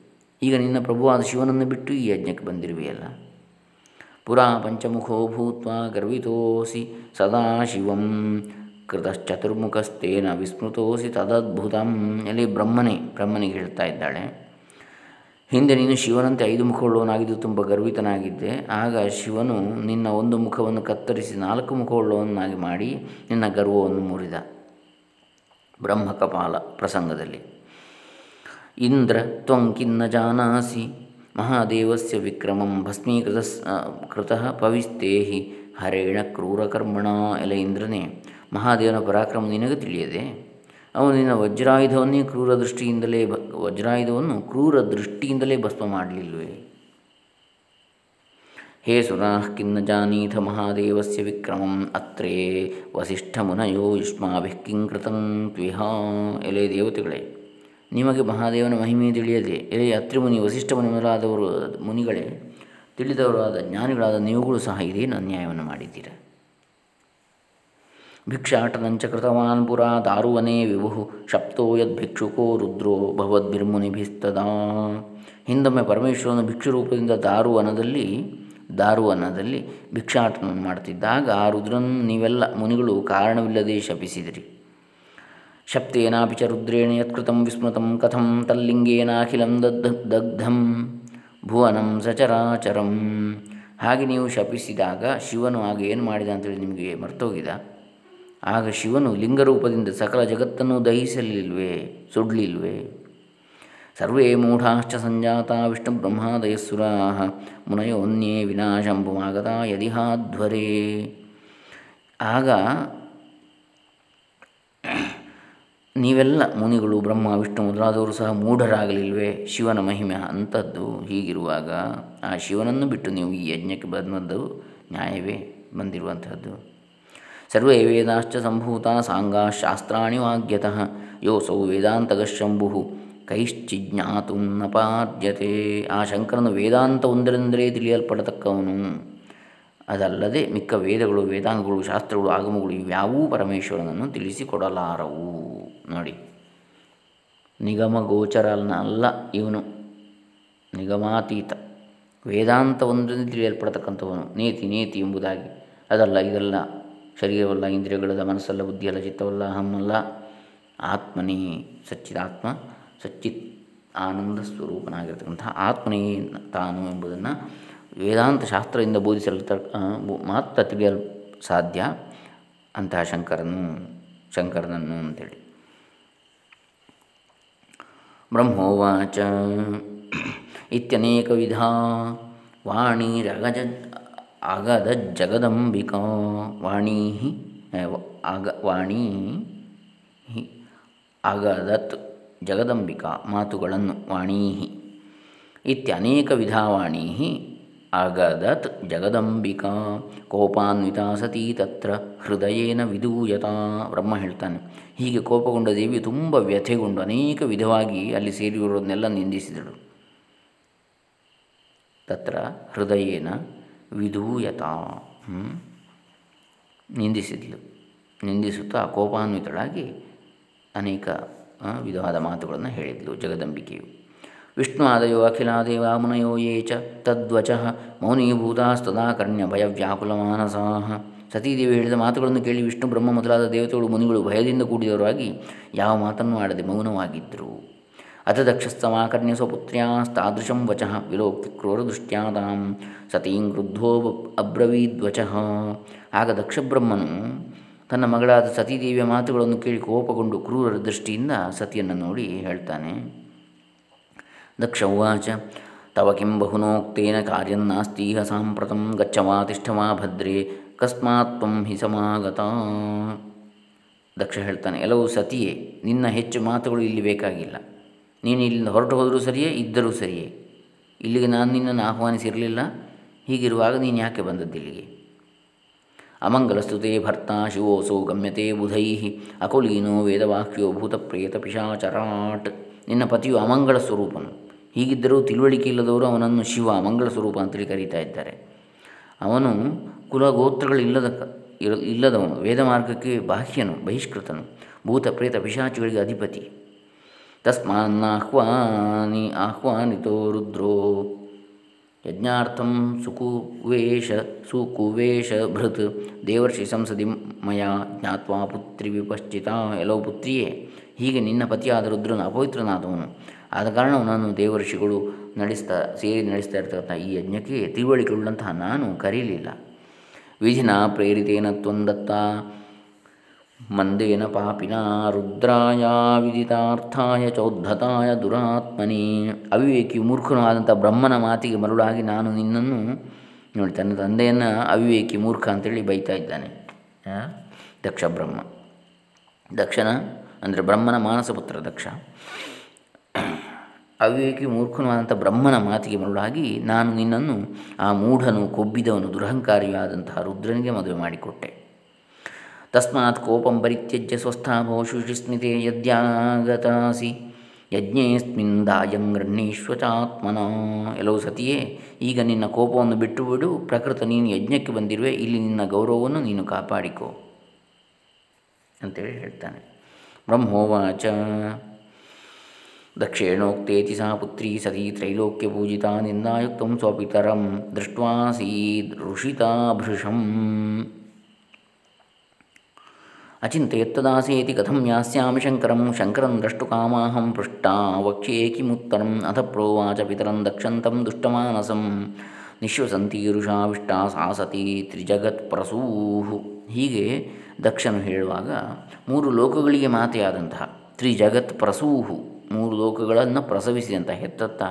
ಈಗ ನಿನ್ನ ಪ್ರಭುವಾದ ಶಿವನನ್ನು ಬಿಟ್ಟು ಈ ಯಜ್ಞಕ್ಕೆ ಬಂದಿರುವೆಯಲ್ಲ. ಪುರಾ ಪಂಚಮುಖೋ ಭೂತ್ವಾ ಗರ್ವಿತೋಸಿ ಸದಾಶಿವಂ ಕೃತಶ್ಚತುರ್ಮುಖಸ್ತೇನ ವಿಸ್ಮೃತೋಸಿ ತದದ್ಭುತಂ ಅಲ್ಲಿ ಬ್ರಹ್ಮನೇ, ಬ್ರಹ್ಮನಿಗೆ ಹೇಳ್ತಾ ಇದ್ದಾಳೆ. ಹಿಂದೆ ನೀನು ಶಿವನಂತೆ ಐದು ಮುಖವುಳ್ಳವನಾಗಿದ್ದು ತುಂಬ ಗರ್ವಿತನಾಗಿದ್ದೆ. ಆಗ ಶಿವನು ನಿನ್ನ ಒಂದು ಮುಖವನ್ನು ಕತ್ತರಿಸಿ ನಾಲ್ಕು ಮುಖವುಳ್ಳವನ್ನಾಗಿ ಮಾಡಿ ನಿನ್ನ ಗರ್ವವನ್ನು ಮುರಿದ. ಬ್ರಹ್ಮಕಪಾಲ ಪ್ರಸಂಗದಲ್ಲಿ. ಇಂದ್ರ ತ್ವಂಕಿನ್ನ ಜಾನಾಸಿ ಮಹಾದೇವಸ್ಯ ವಿಕ್ರಮಂ ಭಸ್ಮೀಕೃತ ಕೃತ ಪವಿಸ್ತೇಹಿ ಹರೇಣ ಕ್ರೂರಕರ್ಮಣ ಎಲೆ ಇಂದ್ರನೇ ಮಹಾದೇವನ ಪರಾಕ್ರಮ ನಿನಗೆ ತಿಳಿಯದೆ? ಅವನು ನಿನ್ನ ವಜ್ರಾಯುಧವನ್ನೇ ಕ್ರೂರ ದೃಷ್ಟಿಯಿಂದಲೇ ಬ, ವಜ್ರಾಯುಧವನ್ನು ಕ್ರೂರ ದೃಷ್ಟಿಯಿಂದಲೇ ಭಸ್ಮ ಮಾಡಲಿಲ್ವೇ ಹೇ ಸುರಾಃ ಕಿನ್ನ ಜಾನೀಥ ಮಹಾದೇವಸ್ಯ ವಿಕ್ರಮಂ ಅತ್ರೇ ವಸಿಷ್ಠ ಮುನಯೋ ಯುಷ್ಮಾಭಿಃ ಕಿಂಕೃತಂ ತ್ವಿಹ. ಎಲೆ ದೇವತೆಗಳೇ, ನಿಮಗೆ ಮಹಾದೇವನ ಮಹಿಮೆ ತಿಳಿಯದೆ? ಎಲೆ ಅತ್ರಿಮುನಿ ವಸಿಷ್ಠ ಮುನಿ ಮೊದಲಾದವರು ಮುನಿಗಳೇ, ತಿಳಿದವರಾದ ಜ್ಞಾನಿಗಳಾದ ನೀವುಗಳು ಸಹ ಇದೇನು ಅನ್ಯಾಯವನ್ನು ಮಾಡಿದ್ದೀರಾ? ಭಿಕ್ಷಾಟನಂಚ ಕೃತವಾನ್ ಪುರಾ ದಾರುವನೇ ವಿಭು ಶಪ್ತೋ ಯದ್ಭಿಕ್ಷುಕೋ ರುದ್ರೋ ಭವದ್ಭಿರ್ಮುನಿಭಿಸ್ತದಾ ಹಿಂದೊಮ್ಮೆ ಪರಮೇಶ್ವರನ ಭಿಕ್ಷು ರೂಪದಿಂದ ದಾರುವನದಲ್ಲಿ ದಾರುವನದಲ್ಲಿ ಭಿಕ್ಷಾಟನವನ್ನು ಮಾಡ್ತಿದ್ದಾಗ ಆ ರುದ್ರನ್, ನೀವೆಲ್ಲ ಮುನಿಗಳು ಕಾರಣವಿಲ್ಲದೆ ಶಪಿಸಿದಿರಿ. ಶಪ್ತೇನಾಪಿ ಚ ರುದ್ರೇಣ ಯತ್ಕೃತಂ ವಿಸ್ಮೃತಂ ಕಥಂ ತಲ್ಲಿಂಗೇನಾಖಿಲಂ ದಗ್ಧಂ ಭುವನಂ ಸಚರಾಚರಂ. ಹಾಗೆ ನೀವು ಶಪಿಸಿದಾಗ ಶಿವನು ಆಗ ಏನು ಮಾಡಿದ ಅಂತೇಳಿ ನಿಮಗೆ ಮರ್ತೋಗಿದ. ಆಗ ಶಿವನು ಲಿಂಗರೂಪದಿಂದ ಸಕಲ ಜಗತ್ತನ್ನು ದಹಿಸಲಿಲ್ವೇ, ಸುಡ್ಲಿಲ್ವೇ? ಸರ್ವೇ ಮೂಢಾಶ್ಚ ಸಂಜಾತ ವಿಷ್ಣು ಬ್ರಹ್ಮಾದಯಸ್ಸುರಾ ಮುನಯೋನ್ಯೇ ವಿನಾಶಂಭುಮಾಗತ ಯದಿಹಾಧ್ವರೇ. ಆಗ ನೀವೆಲ್ಲ ಮುನಿಗಳು, ಬ್ರಹ್ಮ, ವಿಷ್ಣು ಮೊದಲಾದವರು ಸಹ ಮೂಢರಾಗಲಿಲ್ವೇ? ಶಿವನ ಮಹಿಮೆ ಅಂಥದ್ದು ಹೀಗಿರುವಾಗ ಆ ಶಿವನನ್ನು ಬಿಟ್ಟು ನೀವು ಈ ಯಜ್ಞಕ್ಕೆ ಬಂದದ್ದು ನ್ಯಾಯವೇ? ಬಂದಿರುವಂಥದ್ದು ಸರ್ವೇ ವೇದಾಶ್ಚ ಸಂಭೂತಾ ಸಾಂಗಾ ಶಾಸ್ತ್ರಾಣಿ ವಾಗ್ಯತಃ. ಯೋಸೌ ವೇದಾಂತಗಶಂಭು ಕೈಶ್ಚಿಜ್ಞಾತು ನ ಪಾದ್ಯತೆ. ಆ ಶಂಕರನು ವೇದಾಂತ ಒಂದರೆಂದರೆ ತಿಳಿಯಲ್ಪಡತಕ್ಕವನು. ಅದಲ್ಲದೆ ಮಿಕ್ಕ ವೇದಗಳು, ವೇದಾಂಗಗಳು, ಶಾಸ್ತ್ರಗಳು, ಆಗಮಗಳು ಇವ್ಯಾವೂ ಪರಮೇಶ್ವರನನ್ನು ತಿಳಿಸಿಕೊಡಲಾರವು. ನೋಡಿ. ನಿಗಮ ಗೋಚರನ ಅಲ್ಲ ಇವನು. ನಿಗಮಾತೀತ. ವೇದಾಂತ ಒಂದರಿಂದ ತಿಳಿಯಲ್ಪಡತಕ್ಕಂಥವನು. ನೇತಿ ನೇತಿ ಎಂಬುದಾಗಿ. ಅದಲ್ಲ, ಇದಲ್ಲ. ಶರೀರವಲ್ಲ, ಇಂದ್ರಿಯಗಳಲ್ಲ, ಮನಸ್ಸಲ್ಲ, ಬುದ್ಧಿಯಲ್ಲ, ಚಿತ್ತವಲ್ಲ, ಹಮ್ಮಲ್ಲ. ಆತ್ಮನೇ ಸಚ್ಚಿದಾತ್ಮ, ಸಚ್ಚಿತ್ ಆನಂದ ಸ್ವರೂಪನಾಗಿರ್ತಕ್ಕಂಥ ಆತ್ಮನೇ ತಾನು ಎಂಬುದನ್ನು ವೇದಾಂತ ಶಾಸ್ತ್ರದಿಂದ ಬೋಧಿಸಲ್ತ ಮಾತ್ರ ತಿಳಿಯಲು ಸಾಧ್ಯ ಅಂತಹ ಶಂಕರನು, ಶಂಕರನನ್ನು ಅಂತೇಳಿ. ಬ್ರಹ್ಮೋವಾಚ. ಇತ್ಯನೇಕ ವಿಧ ವಾಣಿರಗಜ ಆಗದ ಜಗದಂಬಿಕಾ ವಾಣಿ ಅಗ ವಾಣಿ ಅಗದತ್ ಜಗದಂಬಿಕಾ ಮಾತುಗಳನ್ನು ವಾಣೀ ಇತ್ಯನೇಕ ವಿಧಾವಾಣೀ ಅಗದತ್ ಜಗದಂಬಿಕಾ ಕೋಪಾನ್ವಿತಾ ಸತಿ ತತ್ರ ಹೃದಯೇನ ವಿಧೂಯತಾ ಬ್ರಹ್ಮ ಹೇಳ್ತಾನೆ. ಹೀಗೆ ಕೋಪಗೊಂಡ ದೇವಿ ತುಂಬ ವ್ಯಥೆಗೊಂಡು ಅನೇಕ ವಿಧವಾಗಿ ಅಲ್ಲಿ ಸೇರಿರೋದನ್ನೆಲ್ಲ ನಿಂದಿಸಿದಳು. ತತ್ರ ಹೃದಯೇನ ವಿಧೂಯತ. ನಿಂದಿಸಿದ್ಲು. ನಿಂದಿಸುತ್ತಾ ಕೋಪಾನ್ವಿತಳಾಗಿ ಅನೇಕ ವಿಧವಾದ ಮಾತುಗಳನ್ನು ಹೇಳಿದ್ಲು ಜಗದಂಬಿಕೆಯು. ವಿಷ್ಣು ಆದಯೋ ಅಖಿಲಾದೇವ ಮುನಯೋ ಯೇ ಚ ತದ್ವಚ ಮೌನೀಭೂತಾಸ್ತದಾ ಕರ್ಣ್ಯ ಭಯವ್ಯಾಕುಲಮಾನಸಾ ಸತೀದೇವಿ ಹೇಳಿದ ಮಾತುಗಳನ್ನು ಕೇಳಿ ವಿಷ್ಣು ಬ್ರಹ್ಮ ಮೊದಲಾದ ದೇವತೆಗಳು ಮುನಿಗಳು ಭಯದಿಂದ ಕೂಡಿದವರಾಗಿ ಯಾವ ಮಾತನ್ನು ಆಡದೆ ಮೌನವಾಗಿದ್ದರು ಅಥ ದಕ್ಷಸ್ತಮಾಕರ್ಣ್ಯ ಸ್ವಪುತ್ರ್ಯಾಸ್ತಾದೃಶಂ ವಚಃ ವಿಲೋಕ್ಯ ಕ್ರೂರದೃಷ್ಟ್ಯಾದಾಂ ಸತೀಂ ಕ್ರುದ್ಧೋ ಅಬ್ರವೀದ್ವಚಃ ಆಗ ದಕ್ಷಬ್ರಹ್ಮನು ತನ್ನ ಮಗಳಾದ ಸತೀದೇವಿಯ ಮಾತುಗಳನ್ನು ಕೇಳಿ ಕೋಪಗೊಂಡು ಕ್ರೂರ ದೃಷ್ಟಿಯಿಂದ ಸತಿಯನ್ನು ನೋಡಿ ಹೇಳ್ತಾನೆ, ದಕ್ಷ ಉವಾಚ, ತವ ಕಿಂ ಬಹುನೋಕ್ತೇನ ಕಾರ್ಯನ್ನಾಸ್ತೀಹ ಸಾಂಪ್ರತಂ ಗಚ್ಚವಾ ತಿಷ್ಠವಾ ಭದ್ರೇ, ಕಸ್ಮಾತ್ ಹಿ ಸಮಾಗತ. ದಕ್ಷ ಹೇಳ್ತಾನೆ, ಎಲ್ಲವೂ ಸತಿಯೇ, ನಿನ್ನ ಹೆಚ್ಚು ಮಾತುಗಳು ಇಲ್ಲಿ ಬೇಕಾಗಿಲ್ಲ. ನೀನು ಇಲ್ಲಿಂದ ಹೊರಟು ಹೋದರೂ ಸರಿಯೇ, ಇದ್ದರೂ ಸರಿಯೇ. ಇಲ್ಲಿಗೆ ನಾನು ನಿನ್ನನ್ನು ಆಹ್ವಾನಿಸಿರಲಿಲ್ಲ. ಹೀಗಿರುವಾಗ ನೀನು ಯಾಕೆ ಬಂದದ್ದು ಇಲ್ಲಿಗೆ? ಅಮಂಗಲಸ್ತುತೆ ಭರ್ತ ಶಿವೋಸೋ ಗಮ್ಯತೆ ಬುಧೈ ಅಕುಲೀನೋ ವೇದವಾಕ್ಯೋ ಭೂತ ಪ್ರೇತ ಪಿಶಾಚರಾಟ್. ನಿನ್ನ ಪತಿಯು ಅಮಂಗಳ ಸ್ವರೂಪನು. ಹೀಗಿದ್ದರೂ ತಿಳುವಳಿಕೆ ಇಲ್ಲದವರು ಅವನನ್ನು ಶಿವ ಅಮಂಗಳ ಸ್ವರೂಪ ಅಂತೇಳಿ ಕರೀತಾ ಇದ್ದಾರೆ. ಅವನು ಕುಲಗೋತ್ರಗಳಿಲ್ಲದ ಇಲ್ಲದವನು. ವೇದ ಮಾರ್ಗಕ್ಕೆ ಬಾಹ್ಯನು, ಬಹಿಷ್ಕೃತನು. ಭೂತ ಪ್ರೇತ ಪಿಶಾಚಿಗಳಿಗೆ ಅಧಿಪತಿ. ತಸ್ಮಾನ್ನಾಹ್ವಾನಿ ಆಹ್ವಾನಿತೋ ರುದ್ರೋ ಯಜ್ಞಾರ್ಥಂ ಸುಕುವೇಶ ಸುಕುವೇಶ ಭೃತ್ ದೇವರ್ಷಿ ಸಂಸದಿ ಮಯ ಜ್ಞಾತ್ವಾ ಪುತ್ರಿ ವಿಪಶ್ಚಿತ ಎಲ್ಲೋ ಪುತ್ರಿಯೇ ಹೀಗೆ ನಿನ್ನ ಪತಿಯಾದ ರುದ್ರನ ಅಪವಿತ್ರನಾದವನು. ಆದ ಕಾರಣ ನಾನು ದೇವರ್ಷಿಗಳು ನಡೆಸ್ತಾ, ಸೇರಿ ನಡೆಸ್ತಾ ಇರ್ತಕ್ಕಂಥ ಈ ಯಜ್ಞಕ್ಕೆ ತಿಳುವಳಿಕೆ ಉಳ್ಳಂತಹ ನಾನು ಕರೀಲಿಲ್ಲ. ವಿಧಿನ ಪ್ರೇರಿತೇನ ತ್ವಂದತ್ತ. ಮಂದೇನ ಪಾಪಿನ ರುದ್ರಾಯ ವಿದಿತಾರ್ಥಾಯ ಚೌದ್ಧತಾಯ ದುರಾತ್ಮನೇ ಅವಿವೇಕಿ ಮೂರ್ಖನೂ ಆದಂಥ ಬ್ರಹ್ಮನ ಮಾತಿಗೆ ಮರುಳಾಗಿ ನಾನು ನಿನ್ನನ್ನು ನೋಡಿ ತನ್ನ ತಂದೆಯನ್ನು ಅವಿವೇಕಿ ಮೂರ್ಖ ಅಂತೇಳಿ ಬೈತಾ ಇದ್ದಾನೆ. ದಕ್ಷ ಬ್ರಹ್ಮ. ದಕ್ಷನ ಅಂದರೆ ಬ್ರಹ್ಮನ ಮಾನಸಪುತ್ರ ದಕ್ಷ. ಅವಿವೇಕಿ ಮೂರ್ಖನಾದಂಥ ಬ್ರಹ್ಮನ ಮಾತಿಗೆ ಮರುಳಾಗಿ ನಾನು ನಿನ್ನನ್ನು ಆ ಮೂಢನು ಕೊಬ್ಬಿದವನು ದುರಹಂಕಾರಿಯಾದಂತಹ ರುದ್ರನಿಗೆ ಮದುವೆ ಮಾಡಿಕೊಟ್ಟೆ. ತಸ್ಮಾತ್ ಕೋಪಂ ಪರಿತ್ಯಜ್ಯ ಸ್ವಸ್ಥಾಭೋ ಶುಚಿಸ್ಮಿತೆ ಯದ್ಯಾಗತಾಸಿ ಯಜ್ಞೇಸ್ಮಿನ್ ದಾಯಂ ಗೃಹೀಶ್ವಚಾತ್ಮನ ಎಲ್ಲವೂ ಸತಿಯೇ ಈಗ ನಿನ್ನ ಕೋಪವನ್ನು ಬಿಟ್ಟು ಬಿಡು ಪ್ರಕೃತ ನೀನು ಯಜ್ಞಕ್ಕೆ ಬಂದಿರುವೆ, ಇಲ್ಲಿ ನಿನ್ನ ಗೌರವವನ್ನು ನೀನು ಕಾಪಾಡಿಕೋ ಅಂತೇಳಿ ಹೇಳ್ತಾನೆ. ಬ್ರಹ್ಮೋವಾಚ. ದಕ್ಷಿಣೋಕ್ತೇತಿ ಸಾ ಪುತ್ರಿ ಸತಿ ತ್ರೈಲೋಕ್ಯಪೂಜಿತಾ ನಿಂದಾಯುಕ್ತ ಸ್ವಪಿತರಂ ದೃಷ್ಟ್ವಾಸೀದ್ ಋಷಿತಾಭೃಶಂ ಕಥಂ ಯಾಸ್ಯಾಮಿ ಶಂಕರಂ ಶಂಕರಂ ದ್ರಷ್ಟುಕಾಮಾಹಂ ಪೃಷ್ಟಾ ವಕ್ಷ್ಯೇ ಕಿಮುತ್ತರಂ ಅಥ ಪ್ರೋವಾಚ ಪಿತರಂ ದಕ್ಷಂತಂ ದುಷ್ಟಮಾನಸಂ ನಿಶ್ವಸಂತೀರುಷಾವಿಷ್ಟಾ ಸಾ ಸತಿ ತ್ರಿಜಗತ್ಪ್ರಸೂಹು ಹೀಗೆ ದಕ್ಷನು ಹೇಳುವಾಗ, ಮೂರು ಲೋಕಗಳಿಗೆ ಮಾತೆಯಾದಂತಹ ತ್ರಿಜಗತ್ ಪ್ರಸೂಹು ಮೂರು ಲೋಕಗಳನ್ನು ಪ್ರಸವಿಸಿದಂಥ ಹೆತ್ತತ್ತ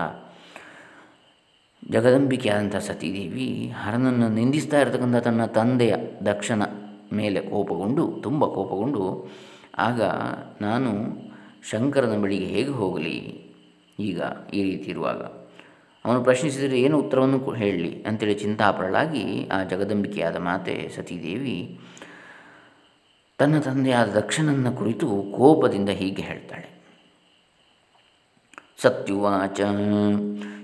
ಜಗದಂಬಿಕೆಯಾದಂಥ ಸತೀದೇವಿ ಹರನನ್ನು ನಿಂದಿಸ್ತಾ ಇರತಕ್ಕಂಥ ತನ್ನ ತಂದೆಯ ದಕ್ಷನ ಮೇಲೆ ಕೋಪಗೊಂಡು, ತುಂಬ ಕೋಪಗೊಂಡು, ಆಗ ನಾನು ಶಂಕರನ ಬಳಿಗೆ ಹೇಗೆ ಹೋಗಲಿ? ಈಗ ಈ ರೀತಿ ಇರುವಾಗ. ಅವನು ಪ್ರಶ್ನಿಸಿದರೆ ಏನು ಉತ್ತರವನ್ನು ಹೇಳಲಿ? ಅಂತೇಳಿ ಚಿಂತಾಪರಳಾಗಿ ಆ ಜಗದಂಬಿಕೆಯಾದ ಮಾತೆ ಸತೀದೇವಿ ತನ್ನ ತಂದೆಯಾದ ದಕ್ಷನನ್ನ ಕುರಿತು ಕೋಪದಿಂದ ಹೀಗೆ ಹೇಳ್ತಾಳೆ. ಸತ್ಯುವಾಚ.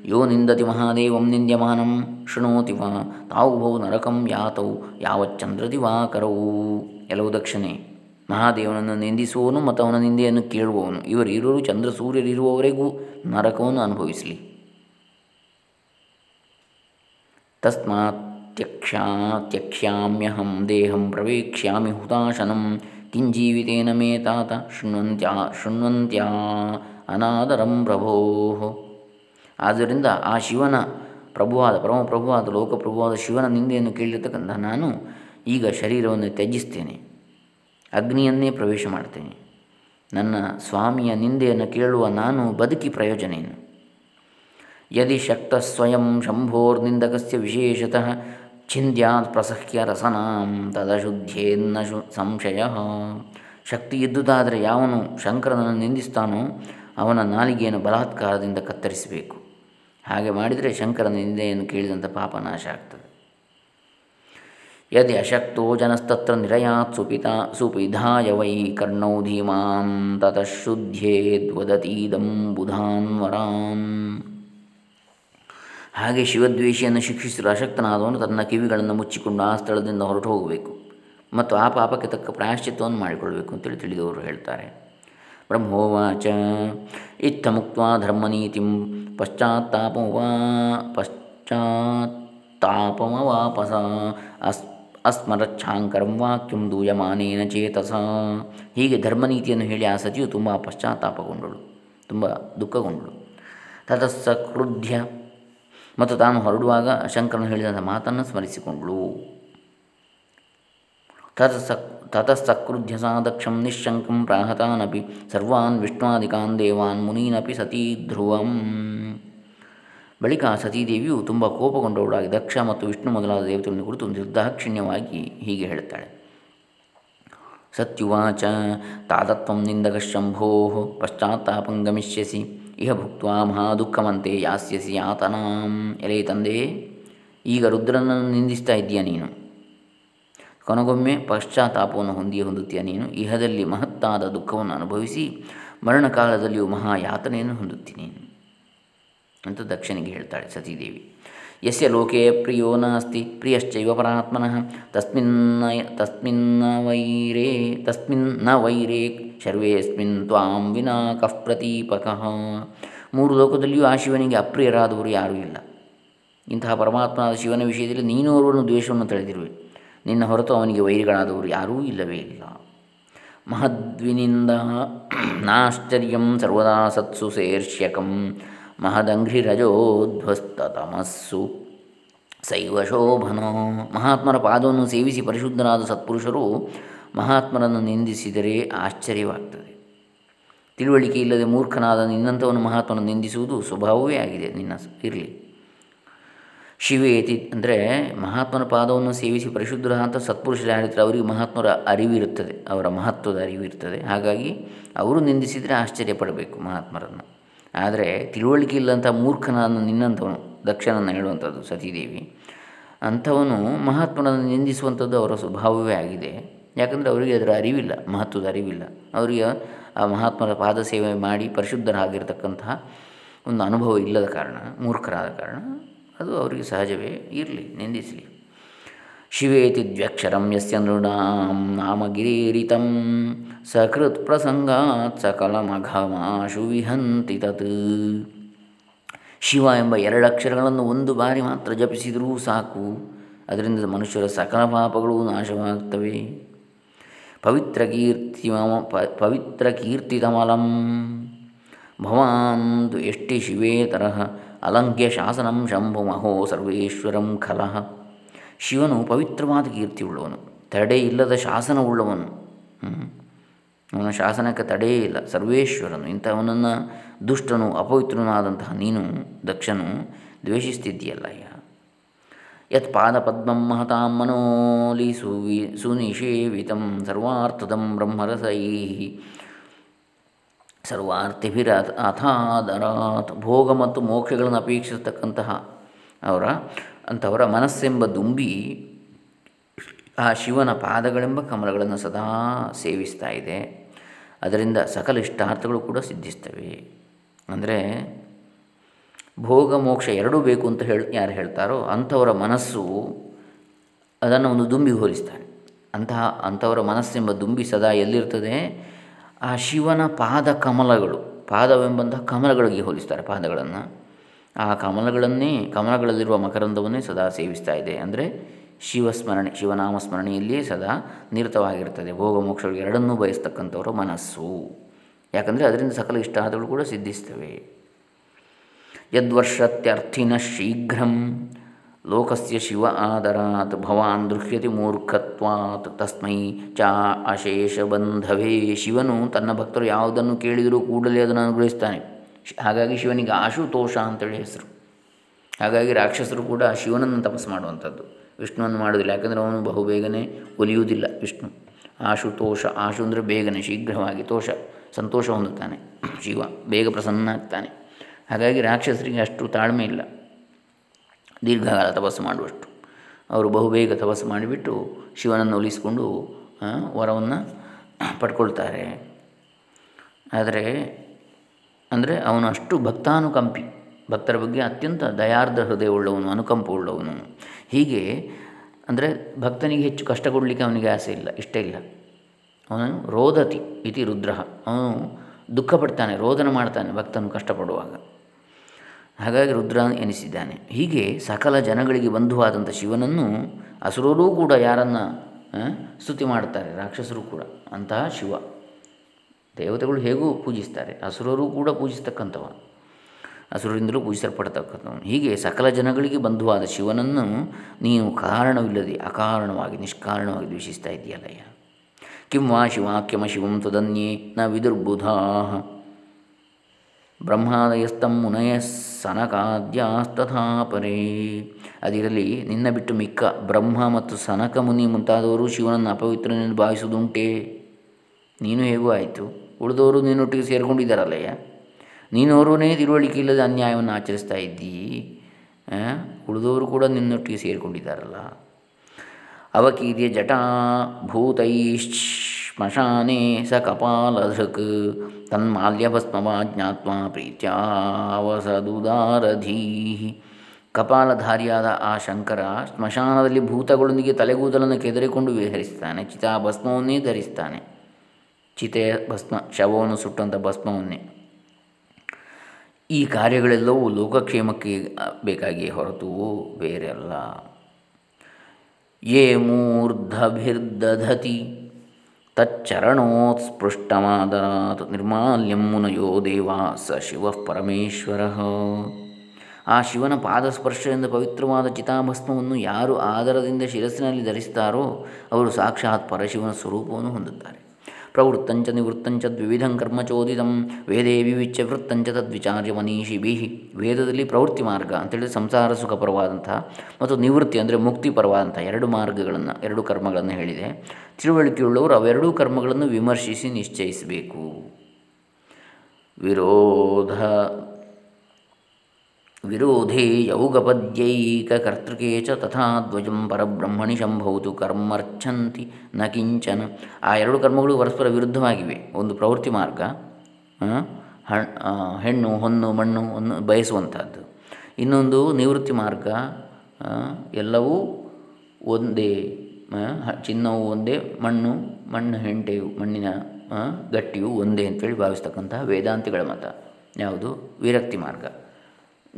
ಯೋ ನಿಂದತಿ ಮಹಾದೇವಂ ನಿಂದ್ಯಮಾನಂ, ಶೃಣೋತಿ ವಾ ತಾವುಭೌ ನರಕಂ ಯಾತೌ ಯಾವಚ್ಚಂದ್ರದಿವಾಕರವು ಎಲ್ಲವೂ ದಕ್ಷಿಣೆ, ಮಹಾದೇವನನ್ನು ನಿಂದಿಸುವವನು ಮತ್ತು ಅವನ ನಿಂದೆಯನ್ನು ಕೇಳುವವನು. ಇವರಿರೋರು ಚಂದ್ರ ಸೂರ್ಯರಿರುವವರೆಗೂ ನರಕವನ್ನು ಅನುಭವಿಸಲಿ. ತಸ್ಮಾತ್ ತ್ಯಕ್ಷಾ, ತ್ಯಕ್ಷ್ಯಾಮ್ಯಹಂ ದೇಹಂ ಪ್ರವೇಕ್ಷ್ಯಾಮಿ ಹುತಾಶನಂ. ಕಿಂಜೀವಿತೇನ ಮೇ ತಾತ, ಶೃಣ್ವಂತ್ಯಾ ಶೃಣ್ವಂತ್ಯಾ. ಅನಾದರಂ ಪ್ರಭೋ. ಆದ್ದರಿಂದ ಆ ಶಿವನ ಪ್ರಭುವಾದ ಪರಮ ಪ್ರಭುವಾದ ಲೋಕಪ್ರಭುವಾದ ಶಿವನ ನಿಂದೆಯನ್ನು ಕೇಳಿರ್ತಕ್ಕಂಥ ನಾನು ಈಗ ಶರೀರವನ್ನು ತ್ಯಜಿಸ್ತೇನೆ. ಅಗ್ನಿಯನ್ನೇ ಪ್ರವೇಶ ಮಾಡ್ತೇನೆ. ನನ್ನ ಸ್ವಾಮಿಯ ನಿಂದೆಯನ್ನು ಕೇಳುವ ನಾನು ಬದುಕಿ ಪ್ರಯೋಜನೇನು ಯದಿ ಶಕ್ತ ಸ್ವಯಂ ಶಂಭೋರ್ನಿಂದಕಸ್ಯ ವಿಶೇಷತಃ ಛಿಂದ್ಯಾತ್ ಪ್ರಸಹ್ಯ ರಸನಾಂ ತದಶುದ್ಧೇನ್ನ ಶು ಸಂಶಯ. ಶಕ್ತಿ ಇದ್ದುದಾದರೆ ಯಾವನು ಶಂಕರನನ್ನು ನಿಂದಿಸ್ತಾನೋ ಅವನ ನಾಲಿಗೆಯನ್ನು ಬಲಾತ್ಕಾರದಿಂದ ಕತ್ತರಿಸಬೇಕು. ಹಾಗೆ ಮಾಡಿದರೆ ಶಂಕರನ ನಿಂದೆಯನ್ನು ಕೇಳಿದಂಥ ಪಾಪ ನಾಶ ಆಗ್ತದೆ. ಯದಿ ಅಶಕ್ತೋ ಜನಸ್ತತ್ರ ನಿರಯಾತ್ ಸುಪಿತಾ, ಸುಪಿಧಾಯ ವೈ ಕರ್ಣೌ ಧೀಮಾಂ ತತಃಶುದ್ಧೇದ್ವದತೀದಂ ಬುಧಾನ್ವರಾನ್ ಹಾಗೆ ಶಿವದ್ವೇಷಿಯನ್ನು ಶಿಕ್ಷಿಸಲು ಅಶಕ್ತನಾದವನು ತನ್ನ ಕಿವಿಗಳನ್ನು ಮುಚ್ಚಿಕೊಂಡು ಆ ಸ್ಥಳದಿಂದ ಹೊರಟು ಹೋಗಬೇಕು. ಮತ್ತು ಆ ಪಾಪಕ್ಕೆ ತಕ್ಕ ಪ್ರಾಯಶ್ಚಿತ್ತವನ್ನು ಮಾಡಿಕೊಳ್ಬೇಕು ಅಂತೇಳಿ ತಿಳಿದವರು ಹೇಳ್ತಾರೆ. ಬ್ರಹ್ಮೋವಾಚ ಮುಕ್ತ ಧರ್ಮನೀತಿ ಪಶ್ಚಾತ್ತಾಪವಾ ಪಶ್ಚಾತ್ತಾಪಮವಾಪಸ ಅಸ್ ಅಸ್ಮರಚ್ಛಾಂಕರಂ ವಾಕ್ಯಂ ದೂಯಮಾನೇನ ಚೇತಸ ಹೀಗೆ ಧರ್ಮನೀತಿಯನ್ನು ಹೇಳಿ ಆ ಸತಿಯು ತುಂಬ ಪಶ್ಚಾತ್ತಾಪಗೊಂಡಳು, ತುಂಬ ದುಃಖಗೊಂಡಳು. ತತಸ್ಸ ಕ್ರುದ್ಧ ಮತ್ತು ತಾನು ಹೊರಡುವಾಗ ಶಂಕರನು ಹೇಳಿದಂಥ ಮಾತನ್ನು ಸ್ಮರಿಸಿಕೊಂಡಳು. ತತಸ ತತಸ್ತಕ್ರುಧ್ಯ ಸಾಧಕ್ಷಂ ನಿಶಂಕಂ ಪ್ರಾಹತಾನಪಿ ಸರ್ವಾನ್ ವಿಷ್ಣುವಾದಿಕಾನ್ ದೇವಾನ್ ಮುನೀನಪಿ ಸತೀ ಧ್ರುವಂ ಬಳಿಕ ಸತೀದೇವಿಯು ತುಂಬ ಕೋಪಗೊಂಡವಳಾಗಿ ದಕ್ಷ ಮತ್ತು ವಿಷ್ಣು ಮೊದಲಾದ ದೇವತೆಗಳನ್ನು ಕುರಿತು ನಿರ್ದಾಕ್ಷಿಣ್ಯವಾಗಿ ಹೀಗೆ ಹೇಳುತ್ತಾಳೆ. ಸತ್ಯುವಾಚ, ತಾದತ್ವಂ ನಿಂದಗಶಂಭೋ ಪಶ್ಚಾತ್ತಾಪಂ ಗಮಿಷ್ಯಸಿ, ಇಹ ಭುಕ್ತ ಮಹಾದುಃಖಮಂತೆ ಯಾಸ್ಯಸಿ ಯಾತನಾಂ ಎಲೆ ತಂದೆ, ಈಗ ರುದ್ರನನ್ನು ನಿಂದಿಸ್ತಾ ಇದ್ದೀಯ ನೀನು? ಕೊನೆಗೊಮ್ಮೆ ಪಶ್ಚಾತ್ತಾಪವನ್ನು ಹೊಂದಿಯೇ ಹೊಂದುತ್ತೀಯ ನೀನು. ಇಹದಲ್ಲಿ ಮಹತ್ತಾದ ದುಃಖವನ್ನು ಅನುಭವಿಸಿ ಮರಣಕಾಲದಲ್ಲಿಯೂ ಮಹಾಯಾತನೆಯನ್ನು ಹೊಂದುತ್ತೀನಿ. ನೀನು ಅಂತ ದಕ್ಷಿಣಿಗೆ ಹೇಳ್ತಾಳೆ ಸತೀದೇವಿ. ಯಸ್ಯ ಲೋಕೆ ಪ್ರಿಯೋ ನಾಸ್ತಿ, ಪ್ರಿಯಶ್ಚೈವ ಪರಾತ್ಮನಃ. ತಸ್ಮಿನ್ನ ತಸ್ಮಿನ್ನ ವೈರೇ ತಸ್ಮಿನ್ನ ವೈರೇ ಸರ್ವೇಸ್ಮಿನ್ ತ್ವಾಂ ವಿನಾ ಕಃ ಪ್ರತೀಪಕಃ. ಮೂರು ಲೋಕದಲ್ಲಿಯೂ ಆ ಶಿವನಿಗೆ ಅಪ್ರಿಯರಾದವರು ಯಾರೂ ಇಲ್ಲ. ಇಂತಹ ಪರಮಾತ್ಮನಾದ ಶಿವನ ವಿಷಯದಲ್ಲಿ ನೀನು ದ್ವೇಷವನ್ನು ತಳೆದಿರುವೆ. ನಿನ್ನ ಹೊರತು ಅವನಿಗೆ ವೈರಿಗಳಾದವರು ಯಾರೂ ಇಲ್ಲವೇ ಇಲ್ಲ. ಮಹದ್ವಿನಿಂದ ನಾಶ್ಚರ್ಯಂ ಸರ್ವದಾ ಸತ್ಸು ಶೇರ್ಷ್ಯಕಂ ಮಹದಂಘ್ರಿ ರಜೋಧ್ವಸ್ತ ಶೈವ ಶೋಭನೋ. ಮಹಾತ್ಮರ ಪಾದವನ್ನು ಸೇವಿಸಿ ಪರಿಶುದ್ಧನಾದ ಸತ್ಪುರುಷರು ಮಹಾತ್ಮರನ್ನು ನಿಂದಿಸಿದರೆ ಆಶ್ಚರ್ಯವಾಗ್ತದೆ. ತಿಳುವಳಿಕೆ ಇಲ್ಲದೆ ಮೂರ್ಖನಾದ ನಿನ್ನಂಥವನು ಮಹಾತ್ಮನ ನಿಂದಿಸುವುದು ಸ್ವಭಾವವೇ ಆಗಿದೆ. ನಿನ್ನ ಇರಲಿ. ಶಿವೇತಿ ಅಂದರೆ ಮಹಾತ್ಮನ ಪಾದವನ್ನು ಸೇವಿಸಿ ಸತ್ಪುರುಷರು ಯಾರಿರ್ತಾರೆ ಅವರಿಗೆ ಮಹಾತ್ಮರ ಅರಿವಿರುತ್ತದೆ ಅವರ ಮಹತ್ವದ ಅರಿವಿರುತ್ತದೆ ಹಾಗಾಗಿ ಅವರು ನಿಂದಿಸಿದರೆ ಆಶ್ಚರ್ಯ ಪಡಬೇಕು ಮಹಾತ್ಮರನ್ನು. ಆದರೆ ತಿಳುವಳಿಕೆ ಇಲ್ಲಂಥ ಮೂರ್ಖನನ್ನು ನಿನ್ನಂಥವನು, ದಕ್ಷನನ್ನು ಹೇಳುವಂಥದ್ದು ಸತೀದೇವಿ. ಅಂಥವನು ಮಹಾತ್ಮನನ್ನು ನಿಂದಿಸುವಂಥದ್ದು ಅವರ ಸ್ವಭಾವವೇ ಆಗಿದೆ. ಯಾಕಂದರೆ ಅವರಿಗೆ ಅದರ ಅರಿವಿಲ್ಲ, ಮಹತ್ವದ ಅರಿವಿಲ್ಲ. ಅವರಿಗೆ ಆ ಮಹಾತ್ಮರ ಪಾದ ಸೇವೆ ಮಾಡಿ ಪರಿಶುದ್ಧರಾಗಿರ್ತಕ್ಕಂತಹ ಒಂದು ಅನುಭವ ಇಲ್ಲದ ಕಾರಣ, ಮೂರ್ಖರಾದ ಕಾರಣ ಅದು ಅವರಿಗೆ ಸಹಜವೇ, ಇರಲಿ, ನಿಂದಿಸಲಿ. ಶಿವೇತಿ ದ್ವ್ಯಕ್ಷರಂ ಯಸ್ಯ ನೃಣಾಂ ನಾಮಗಿರೀರಿತಂ ಸಕೃತ್ ಪ್ರಸಂಗಾತ್ ಸಕಲಮಘಮಾಶು ವಿಹಂತಿ ತತ್. ಶಿವ ಎಂಬ ಎರಡು ಅಕ್ಷರಗಳನ್ನು ಒಂದು ಬಾರಿ ಮಾತ್ರ ಜಪಿಸಿದರೂ ಸಾಕು, ಅದರಿಂದ ಮನುಷ್ಯರ ಸಕಲ ಪಾಪಗಳು ನಾಶವಾಗ್ತವೆ. ಪವಿತ್ರ ಕೀರ್ತಿ ಪವಿತ್ರ ಕೀರ್ತಿತಮಲಂ ಭವಾನ್ ದ್ವೇಷ್ಟಿ ಶಿವೇ ತರಹ ಅಲಂಕ್ಯ ಶಾಸನಂ ಶಂಭು ಮಹೋ ಸರ್ವೇಶ್ವರಂ ಖಲಃ. ಶಿವನು ಪವಿತ್ರವಾದ ಕೀರ್ತಿಯುಳ್ಳವನು, ತಡೆ ಇಲ್ಲದ ಶಾಸನವುಳ್ಳವನು. ಅವನ ಶಾಸನಕ್ಕೆ ತಡೆಯೇ ಇಲ್ಲ, ಸರ್ವೇಶ್ವರನು. ಇಂಥವನನ್ನು ದುಷ್ಟನು ಅಪವಿತ್ರನಾದಂತಹ ನೀನು, ದಕ್ಷನು ದ್ವೇಷಿಸ್ತಿದ್ದೀಯಲ್ಲ ಯತ್ ಪಾದಪದ್ಮಂ ಮಹತಾಂ ಮನೋಲಿ ಸುವಿ, ಸುನಿಷೇವಿತಂ ಸರ್ವಾರ್ಥದಂ ಬ್ರಹ್ಮರಸೈ ಸರ್ವಾರ್ಥಿಭಿರ ಅಥಾದರಾತ್ ಭೋಗ ಮತ್ತು ಮೋಕ್ಷಗಳನ್ನು ಅಪೇಕ್ಷಿಸತಕ್ಕಂತಹ ಅವರ, ಅಂಥವರ ಮನಸ್ಸೆಂಬ ದುಂಬಿ ಆ ಶಿವನ ಪಾದಗಳೆಂಬ ಕಮಲಗಳನ್ನು ಸದಾ ಸೇವಿಸ್ತಾ ಇದೆ. ಅದರಿಂದ ಸಕಲ ಇಷ್ಟಾರ್ಥಗಳು ಕೂಡ ಸಿದ್ಧಿಸ್ತವೆ. ಅಂದರೆ ಭೋಗ, ಮೋಕ್ಷ ಎರಡೂ ಬೇಕು ಅಂತ ಹೇಳಿ, ಯಾರು ಹೇಳ್ತಾರೋ ಅಂಥವರ ಮನಸ್ಸು ಅದನ್ನು ಒಂದು ದುಂಬಿ ಹೋಲಿಸ್ತಾರೆ ಅಂತಹ, ಅಂಥವರ ಮನಸ್ಸೆಂಬ ದುಂಬಿ ಸದಾ ಎಲ್ಲಿರ್ತದೆ? ಆ ಶಿವನ ಪಾದ ಕಮಲಗಳು ಪಾದವೆಂಬಂತಹ ಕಮಲಗಳಿಗೆ ಹೋಲಿಸ್ತಾರೆ ಪಾದಗಳನ್ನು. ಆ ಕಮಲಗಳನ್ನೇ, ಕಮಲಗಳಲ್ಲಿರುವ ಮಕರಂದವನ್ನೇ ಸದಾ ಸೇವಿಸ್ತಾ ಇದೆ. ಅಂದರೆ ಶಿವಸ್ಮರಣೆ ಶಿವನಾಮ ಸ್ಮರಣೆಯಲ್ಲಿಯೇ ಸದಾ ನಿರತವಾಗಿರ್ತದೆ ಭೋಗ ಮೋಕ್ಷಗಳು ಎರಡನ್ನೂ ಬಯಸ್ತಕ್ಕಂಥವರ ಮನಸ್ಸು. ಯಾಕಂದರೆ ಅದರಿಂದ ಸಕಲ ಇಷ್ಟಾದಗಳು ಕೂಡ ಸಿದ್ಧಿಸ್ತವೆ. ಯದ್ವರ್ಷತ್ಯರ್ಥಿನ ಶೀಘ್ರಂ ಲೋಕಸ್ಯ ಶಿವ ಆದರಾತ್, ಭವಾನ್ ದೃಶ್ಯತಿ ಮೂರ್ಖತ್ವಾತ್, ತಸ್ಮೈ ಚಾ ಅಶೇಷ ಬಂಧವೇ ಶಿವನು. ತನ್ನ ಭಕ್ತರು ಯಾವುದನ್ನು ಕೇಳಿದರೂ ಕೂಡಲೇ ಅದನ್ನು ಅನುಗ್ರಹಿಸ್ತಾನೆ ಹಾಗಾಗಿ ಶಿವನಿಗೆ ಆಶುತೋಷ ಅಂತೇಳಿ ಹೆಸರು. ಹಾಗಾಗಿ ರಾಕ್ಷಸರು ಕೂಡ ಶಿವನನ್ನು ತಪಸ್ಸು ಮಾಡುವಂಥದ್ದು. ವಿಷ್ಣುವನ್ನು ಮಾಡೋದಿಲ್ಲ ಯಾಕಂದರೆ ಅವನು ಬಹು ಬೇಗನೆ ಒಲಿಯುವುದಿಲ್ಲ ವಿಷ್ಣು. ಆಶುತೋಷ, ಆಶು ಅಂದರೆ ಬೇಗನೆ, ಶೀಘ್ರವಾಗಿ ತೋಷ, ಸಂತೋಷ ಹೊಂದುತ್ತಾನೆ. ಶಿವ ಬೇಗ ಪ್ರಸನ್ನ ಆಗ್ತಾನೆ ಹಾಗಾಗಿ ರಾಕ್ಷಸರಿಗೆ ಅಷ್ಟು ತಾಳ್ಮೆ ಇಲ್ಲ. ದೀರ್ಘಕಾಲ ತಪಸ್ಸು ಮಾಡುವಷ್ಟು. ಅವರು ಬಹುಬೇಗ ತಪಸ್ಸು ಮಾಡಿಬಿಟ್ಟು ಶಿವನನ್ನು ಒಲಿಸಿಕೊಂಡು ವರವನ್ನು ಪಡ್ಕೊಳ್ತಾರೆ. ಆದರೆ, ಅಂದರೆ ಅವನು ಅಷ್ಟು ಭಕ್ತಾನುಕಂಪಿ. ಭಕ್ತರ ಬಗ್ಗೆ ಅತ್ಯಂತ ದಯಾರ್ಧ ಹೃದಯವುಳ್ಳವನು, ಅನುಕಂಪ ಉಳ್ಳವನು. ಹೀಗೆ, ಅಂದರೆ ಭಕ್ತನಿಗೆ ಹೆಚ್ಚು ಕಷ್ಟ ಕೊಡಲಿಕ್ಕೆ ಅವನಿಗೆ ಆಸೆ ಇಲ್ಲ, ಇಷ್ಟ ಇಲ್ಲ. ಅವನು ರೋದತಿ ಇತಿ ರುದ್ರ. ಅವನು ದುಃಖ ಪಡ್ತಾನೆ ರೋದನ ಮಾಡ್ತಾನೆ ಭಕ್ತನು ಕಷ್ಟಪಡುವಾಗ. ಹಾಗಾಗಿ ರುದ್ರ ಎನಿಸಿದ್ದಾನೆ. ಹೀಗೆ ಸಕಲ ಜನಗಳಿಗೆ ಬಂಧುವಾದಂಥ ಶಿವನನ್ನು ಅಸುರರೂ ಕೂಡ ಯಾರನ್ನು ಸ್ತುತಿ ಮಾಡ್ತಾರೆ ರಾಕ್ಷಸರು ಕೂಡ, ಅಂತಹ ಶಿವ. ದೇವತೆಗಳು ಹೇಗೂ ಪೂಜಿಸ್ತಾರೆ, ಅಸುರರೂ ಕೂಡ ಪೂಜಿಸ್ತಕ್ಕಂಥವ ಅಸುರರಿಂದಲೂ ಪೂಜಿಸಲ್ಪಡತಕ್ಕಂಥವನು. ಹೀಗೆ ಸಕಲ ಜನಗಳಿಗೆ ಬಂಧುವಾದ ಶಿವನನ್ನು ನೀನು ಕಾರಣವಿಲ್ಲದೆ, ಅಕಾರಣವಾಗಿ, ನಿಷ್ಕಾರಣವಾಗಿ ದ್ವೇಷಿಸ್ತಾ ಇದೆಯಲ್ಲಯ್ಯ ಕಿಂ ವಾ ಶಿವಾಕ್ಯಮ ಶಿವಂ ತದನ್ಯೇ ನ ವಿದುರ್ಬುಧಾ. ಬ್ರಹ್ಮಾದಯಸ್ತಂ ಮುನಯ ಸನಕಾದ್ಯಾಸ್ತಥಾ ಪರೇ. ಅದಿರಲಿ, ನಿನ್ನ ಬಿಟ್ಟು ಮಿಕ್ಕ ಬ್ರಹ್ಮ ಮತ್ತು ಸನಕ ಮುನಿ ಮುಂತಾದವರು ಶಿವನನ್ನು ಅಪವಿತ್ರನೆಂದು ಭಾವಿಸುವುದುಂಟೇ? ನೀನು ಹೇಗೂ ಆಯಿತು. ಉಳಿದವರು ನಿನ್ನೊಟ್ಟಿಗೆ ಸೇರಿಕೊಂಡಿದ್ದಾರಲ್ಲಯ್ಯ? ನೀನವರೇ ತಿಳುವಳಿಕೆ ಇಲ್ಲದ ಅನ್ಯಾಯವನ್ನು ಆಚರಿಸ್ತಾ ಇದ್ದೀ? ಉಳಿದವರು ಕೂಡ ನಿನ್ನೊಟ್ಟಿಗೆ ಸೇರಿಕೊಂಡಿದ್ದಾರಲ್ಲ. ಅವಕೀರ್ಯ ಜಟಾ ಭೂತೈಶ್ಮಶಾನೆ ಸ ಕಪಾಲಧೃಕ್ ತನ್ಮಾಲ್ಯಭಸ್ಮವಾ ಜ್ಞಾತ್ವ ಪ್ರೀತ್ಯಾವಸದುದಾರಧೀ ಕಪಾಲಧಾರಿಯಾದ ಆ ಶಂಕರ ಸ್ಮಶಾನದಲ್ಲಿ ಭೂತಗಳೊಂದಿಗೆ ತಲೆಗೂದಲನ್ನು ಕೆದರಿಕೊಂಡು ವಿಹರಿಸ್ತಾನೆ. ಚಿತಾಭಸ್ಮವನ್ನೇ ಧರಿಸ್ತಾನೆ. ಚಿತೆ ಭಸ್ಮ, ಶವವನ್ನು ಸುಟ್ಟಂಥ ಭಸ್ಮವನ್ನೇ. ಈ ಕಾರ್ಯಗಳೆಲ್ಲವೂ ಲೋಕಕ್ಷೇಮಕ್ಕೆ ಬೇಕಾಗಿಯೇ ಹೊರತು ಬೇರೆಲ್ಲ ಯೇ ಮೂರ್ಧಭಿರ್ದಧತಿ. ತಚ್ಚರಣೋತ್ಸ್ಪೃಷ್ಟಮಾದರಾತ್ ನಿರ್ಮಾಲ್ಯಂ ಮುನಯೋ ದೇವ ಸ ಶಿವ ಪರಮೇಶ್ವರ ಆ ಶಿವನ ಪಾದಸ್ಪರ್ಶದಿಂದ ಪವಿತ್ರವಾದ ಚಿತಾಭಸ್ಮವನ್ನು ಯಾರು ಆದರದಿಂದ ಶಿರಸ್ಸಿನಲ್ಲಿ ಧರಿಸುತ್ತಾರೋ ಅವರು ಸಾಕ್ಷಾತ್ ಪರಶಿವನ ಸ್ವರೂಪವನ್ನು ಹೊಂದುತ್ತಾರೆ. ಪ್ರವೃತ್ತಂಚ ನಿವೃತ್ತಂಚ ದ್ವಿವಿಧಂ ಕರ್ಮಚೋದಿತಂ ವೇದೇ ವಿವಿಚ್ಯ ವೃತ್ತಂಚ ತದ್ವಿಚಾರ್ಯ ಮನೀಷಿಭಿ ವೇದದಲ್ಲಿ ಪ್ರವೃತ್ತಿ ಮಾರ್ಗ ಅಂತೇಳಿ ಸಂಸಾರ ಸುಖಪರವಾದಂತಹ ಮತ್ತು ನಿವೃತ್ತಿ ಅಂದರೆ ಮುಕ್ತಿಪರವಾದಂಥ ಎರಡು ಮಾರ್ಗಗಳನ್ನು, ಎರಡು ಕರ್ಮಗಳನ್ನು ಹೇಳಿದೆ. ತಿಳುವಳಿಕೆಯುಳ್ಳವರು ಅವೆರಡೂ ಕರ್ಮಗಳನ್ನು ವಿಮರ್ಶಿಸಿ ನಿಶ್ಚಯಿಸಬೇಕು. ವಿರೋಧ ವಿರೋಧೇ ಯೌಗಪದ್ಯೈಕಕರ್ತೃಕೆ ಚ ತಥಾ ಧ್ವಜಂ ಪರಬ್ರಹ್ಮಣಿ ಶಂಭವತು ಕರ್ಮರ್ಚಂತಿ ನ ಕಿಂಚನ ಆ ಎರಡು ಕರ್ಮಗಳು ಪರಸ್ಪರ ವಿರುದ್ಧವಾಗಿವೆ. ಒಂದು ಪ್ರವೃತ್ತಿ ಮಾರ್ಗ ಹೆಣ್ಣು, ಹೊನ್ನು, ಮಣ್ಣು ಅನ್ನು ಬಯಸುವಂಥದ್ದು. ಇನ್ನೊಂದು ನಿವೃತ್ತಿ ಮಾರ್ಗ ಎಲ್ಲವೂ ಒಂದೇ ಚಿನ್ನವು ಒಂದೇ, ಮಣ್ಣು ಮಣ್ಣು, ಹೆಂಟೆಯು, ಮಣ್ಣಿನ ಗಟ್ಟಿಯು ಒಂದೇ ಅಂತೇಳಿ ಭಾವಿಸ್ತಕ್ಕಂತಹ ವೇದಾಂತಿಗಳ ಮತ. ಯಾವುದು? ವಿರಕ್ತಿ ಮಾರ್ಗ.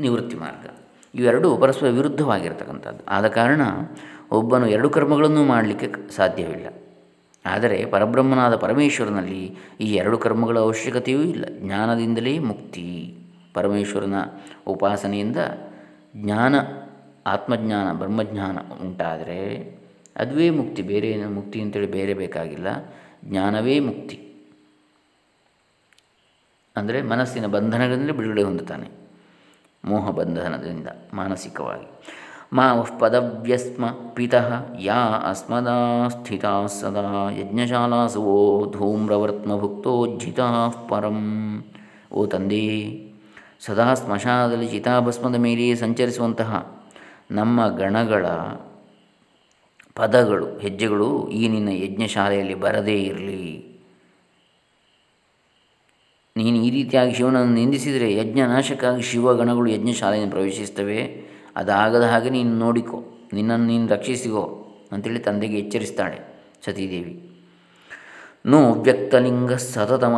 ನಿವೃತ್ತಿ ಮಾರ್ಗ. ಇವೆರಡೂ ಪರಸ್ಪರ ವಿರುದ್ಧವಾಗಿರ್ತಕ್ಕಂಥದ್ದು. ಆದ ಕಾರಣ ಒಬ್ಬನು ಎರಡು ಕರ್ಮಗಳನ್ನು ಮಾಡಲಿಕ್ಕೆ ಸಾಧ್ಯವಿಲ್ಲ. ಆದರೆ ಪರಬ್ರಹ್ಮನಾದ ಪರಮೇಶ್ವರನಲ್ಲಿ ಈ ಎರಡು ಕರ್ಮಗಳ ಅವಶ್ಯಕತೆಯೂ ಇಲ್ಲ. ಜ್ಞಾನದಿಂದಲೇ ಮುಕ್ತಿ. ಪರಮೇಶ್ವರನ ಉಪಾಸನೆಯಿಂದ ಜ್ಞಾನ, ಆತ್ಮಜ್ಞಾನ, ಬ್ರಹ್ಮಜ್ಞಾನ ಉಂಟಾದರೆ ಅದುವೇ ಮುಕ್ತಿ. ಬೇರೆ ಮುಕ್ತಿ ಅಂತೇಳಿ ಬೇರೆ ಬೇಕಾಗಿಲ್ಲ. ಜ್ಞಾನವೇ ಮುಕ್ತಿ. ಅಂದರೆ ಮನಸ್ಸಿನ ಬಂಧನಗಳಿಂದ ಬಿಡುಗಡೆ ಹೊಂದುತ್ತಾನೆ. ಮೋಹಬಂಧನದಿಂದ ಮಾನಸಿಕವಾಗಿ. ಮಾ ಪದವ್ಯಸ್ಮ ಪಿತಃ ಯಾ ಅಸ್ಮದಾ ಸ್ಥಿತಾ ಸದಾ ಯಜ್ಞಶಾಲಾಸುವೋ ಧೂಮ್ರವರ್ತ್ಮಭುಕ್ತೋಜ್ಜಿತಾ ಪರಂ. ಓ ತಂದೆ, ಸದಾ ಸ್ಮಶಾನದಲ್ಲಿ ಚಿತಾಭಸ್ಮದ ಮೇಲೆಯೇ ಸಂಚರಿಸುವಂತಹ ನಮ್ಮ ಗಣಗಳ ಪದಗಳು, ಹೆಜ್ಜೆಗಳು ಈ ನಿನ್ನ ಯಜ್ಞಶಾಲೆಯಲ್ಲಿ ಬರದೇ ಇರಲಿ. ನೀನು ಈ ರೀತಿಯಾಗಿ ಶಿವನನ್ನು ನಿಂದಿಸಿದರೆ ಯಜ್ಞನಾಶಕ್ಕಾಗಿ ಶಿವಗಣಗಳು ಯಜ್ಞಶಾಲೆಯನ್ನು ಪ್ರವೇಶಿಸ್ತವೆ ಅದಾಗದ ಹಾಗೆ ನೀನು ನೋಡಿಕೊ, ನಿನ್ನನ್ನು ನೀನು ರಕ್ಷಿಸಿಕೋ ಅಂತೇಳಿ ತಂದೆಗೆ ಎಚ್ಚರಿಸ್ತಾಳೆ ಸತೀದೇವಿ. ನೋ ವ್ಯಕ್ತಲಿಂಗ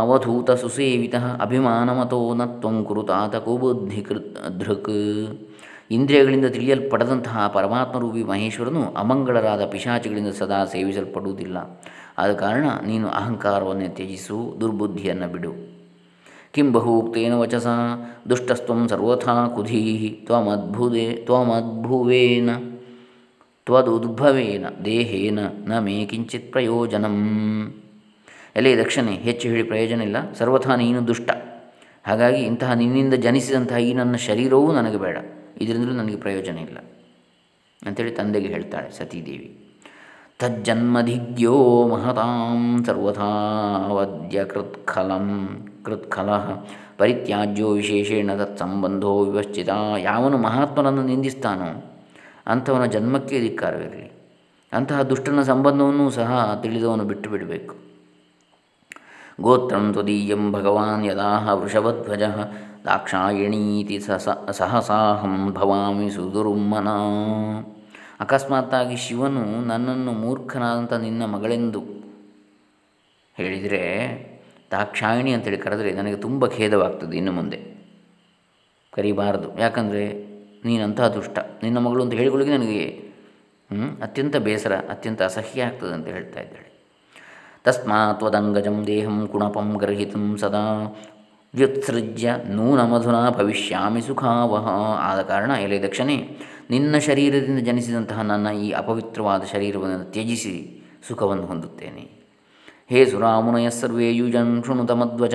ಅವಧೂತ ಸುಸೇವಿತ ಅಭಿಮಾನಮತೋ ನತ್ವಂ ತ್ವಂ ಕುರುತಾತ ಕುಬುದ್ಧಿ ಧೃಕ್. ಇಂದ್ರಿಯಗಳಿಂದ ತಿಳಿಯಲ್ಪಡದಂತಹ ಪರಮಾತ್ಮರೂಪಿ ಮಹೇಶ್ವರನು ಅಮಂಗಳರಾದ ಪಿಶಾಚಿಗಳಿಂದ ಸದಾ ಸೇವಿಸಲ್ಪಡುವುದಿಲ್ಲ. ಆದ ಕಾರಣ ನೀನು ಅಹಂಕಾರವನ್ನು ತ್ಯಜಿಸು, ದುರ್ಬುದ್ಧಿಯನ್ನು ಬಿಡು. ಕಿಂ ಬಹುಕ್ತೇನ ವಚಸ ದುಷ್ಟಸ್ತ್ವಂ ಸರ್ವಥಾ ಕುಧೀ ತ್ವಮದ್ಭುದೆ ತ್ವಮದ್ಭುವೇನ ತ್ವದುದ್ಭವೇನ ದೇಹೇನ ನ ಮೇ ಕಿಂಚಿತ್ ಪ್ರಯೋಜನಂ ಎಲೆ ದಕ್ಷಿಣೆ? ಹೆಚ್ಚು ಹೇಳಿ ಪ್ರಯೋಜನ ಇಲ್ಲ. ಸರ್ವಥಾ ನೀನು ದುಷ್ಟ. ಹಾಗಾಗಿ ಇಂತಹ ನಿನ್ನಿಂದ ಜನಿಸಿದಂತಹ ಈ ನನ್ನ ಶರೀರವೂ ನನಗೆ ಬೇಡ. ಇದರಿಂದಲೂ ನನಗೆ ಪ್ರಯೋಜನ ಇಲ್ಲ. ಅಂಥೇಳಿ ತಂದೆಗೆ ಹೇಳ್ತಾಳೆ ಸತೀದೇವಿ. ತಜ್ಜನ್ಮಧಿಗ್ಯೋ ಮಹತಾಂ ಸರ್ವಥಾವದ್ಯ ಕೃತ್ಖಲ ಪರಿತ್ಯಾಜ್ಯೋ ವಿಶೇಷೇಣ ತತ್ಸಂಬಂಧೋ ವಿವಶ್ಚಿತ. ಯಾವನು ಮಹಾತ್ಮನನ್ನು ನಿಂದಿಸ್ತಾನೋ ಅಂಥವನ ಜನ್ಮಕ್ಕೆ ಧಿಕ್ಕಾರವಿರಲಿ. ಅಂತಹ ದುಷ್ಟನ ಸಂಬಂಧವನ್ನು ಸಹ ತಿಳಿದವನು ಬಿಟ್ಟು ಬಿಡಬೇಕು ಗೋತ್ರಂ ತ್ವದೀಯಂ ಭಗವಾನ್ ಯದಾಹ ವೃಷಭಧ್ವಜ ದಾಕ್ಷಾಯಣೀತಿ ಸಸ ಸಹಸಾಹಂ ಭವಾಮಿ ಸುಧುರುಮ್ಮನ ಅಕಸ್ಮಾತ್ತಾಗಿ ಶಿವನು ನನ್ನನ್ನು ಮೂರ್ಖನಾದಂಥ ನಿನ್ನ ಮಗಳೆಂದು ಹೇಳಿದರೆ ದಾಕ್ಷಾಯಿಣಿ ಅಂತೇಳಿ ಕರೆದರೆ ನನಗೆ ತುಂಬ ಖೇದವಾಗ್ತದೆ ಇನ್ನು ಮುಂದೆ. ಕರಿಬಾರದು. ಯಾಕಂದರೆ ನೀನಂತಹ ದುಷ್ಟ. ನಿನ್ನ ಮಗಳು ಅಂತ ಹೇಳಿಕೊಳ್ಳಿಗೆ ನನಗೆ ಅತ್ಯಂತ ಬೇಸರ, ಅತ್ಯಂತ ಅಸಹ್ಯ ಆಗ್ತದೆ ಅಂತ ಹೇಳ್ತಾ ಇದ್ದಾಳೆ. ತಸ್ಮಾತ್ ವದಂಗಜಂ ದೇಹಂ ಕುಣಪಂ ಗ್ರಹಿತಂ ಸದಾ ವ್ಯುತ್ಸೃಜ್ಯ ನೂನಮಧುನ ಭವಿಷ್ಯಾಮಿ ಸುಖಾವಹ. ಆದ ಕಾರಣ ಎಲೆ ದಕ್ಷನೇ ನಿನ್ನ ಶರೀರದಿಂದ ಜನಿಸಿದಂತಹ ನನ್ನ ಈ ಅಪವಿತ್ರವಾದ ಶರೀರವನ್ನು ತ್ಯಜಿಸಿ ಸುಖವನ್ನು ಹೊಂದುತ್ತೇನೆ. ಹೇ ಸುರಾಮುನಯ ಸರ್ವೇ ಯುಜನ್ ಶೃಣುತ ಮಧ್ವಜ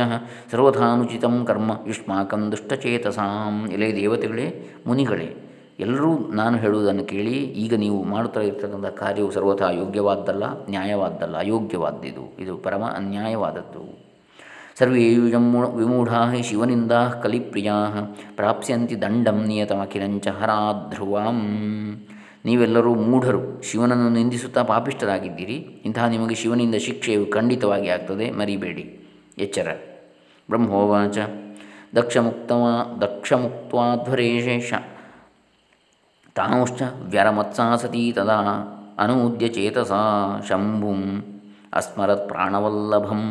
ಸರ್ವಥಾನುಚಿತಂ ಕರ್ಮ ಯುಷ್ಮಾಕಂ ದುಷ್ಟಚೇತಸಾಂ. ಎಲೆ ದೇವತೆಗಳೇ, ಮುನಿಗಳೇ, ಎಲ್ಲರೂ ನಾನು ಹೇಳುವುದನ್ನು ಕೇಳಿ, ಈಗ ನೀವು ಮಾಡುತ್ತಾ ಇರ್ತಕ್ಕಂಥ ಕಾರ್ಯವು ಸರ್ವಥಾ ಯೋಗ್ಯವಾದ್ದಲ್ಲ, ನ್ಯಾಯವಾದ್ದಲ್ಲ, ಅಯೋಗ್ಯವಾದ್ದಿದು. ಇದು ಪರಮ ಅನ್ಯಾಯವಾದದ್ದು. ಸರ್ವೇ ವಿಮೂಢಾ ಶಿವನಿಂದ ಕಲಿಪ್ರಿಯಾ ಪ್ರಾಪ್ಸ್ಯಂತಿ ದಂಡಂ ನಿಯತಮಖಿಲಂಚ ಹರಾಧ್ರುವಾಂ ನೀವೆಲ್ಲರೂ ಮೂಢರು. ಶಿವನನ್ನು ನಿಂದಿಸುತ್ತಾ ಪಾಪಿಷ್ಟರಾಗಿದ್ದೀರಿ ಇಂತಹ ನಿಮಗೆ ಶಿವನಿಂದ ಶಿಕ್ಷೆಯು ಖಂಡಿತವಾಗಿ ಆಗ್ತದೆ. ಮರಿಬೇಡಿ. ಎಚ್ಚರ. ಬ್ರಹ್ಮೋವಾಚ. ದಕ್ಷಮುಕ್ತವಾ ದಕ್ಷಮುಕ್ವಾಧ್ವರೇಶ ತಾಂಶ್ಚ ವ್ಯರಮತ್ಸಾ ಸತಿ ತದಾ ಅನೂದ್ಯ ಚೇತಸಾ ಶಂಭುಂ ಅಸ್ಮರತ್ ಪ್ರಾಣವಲ್ಲಭಂ.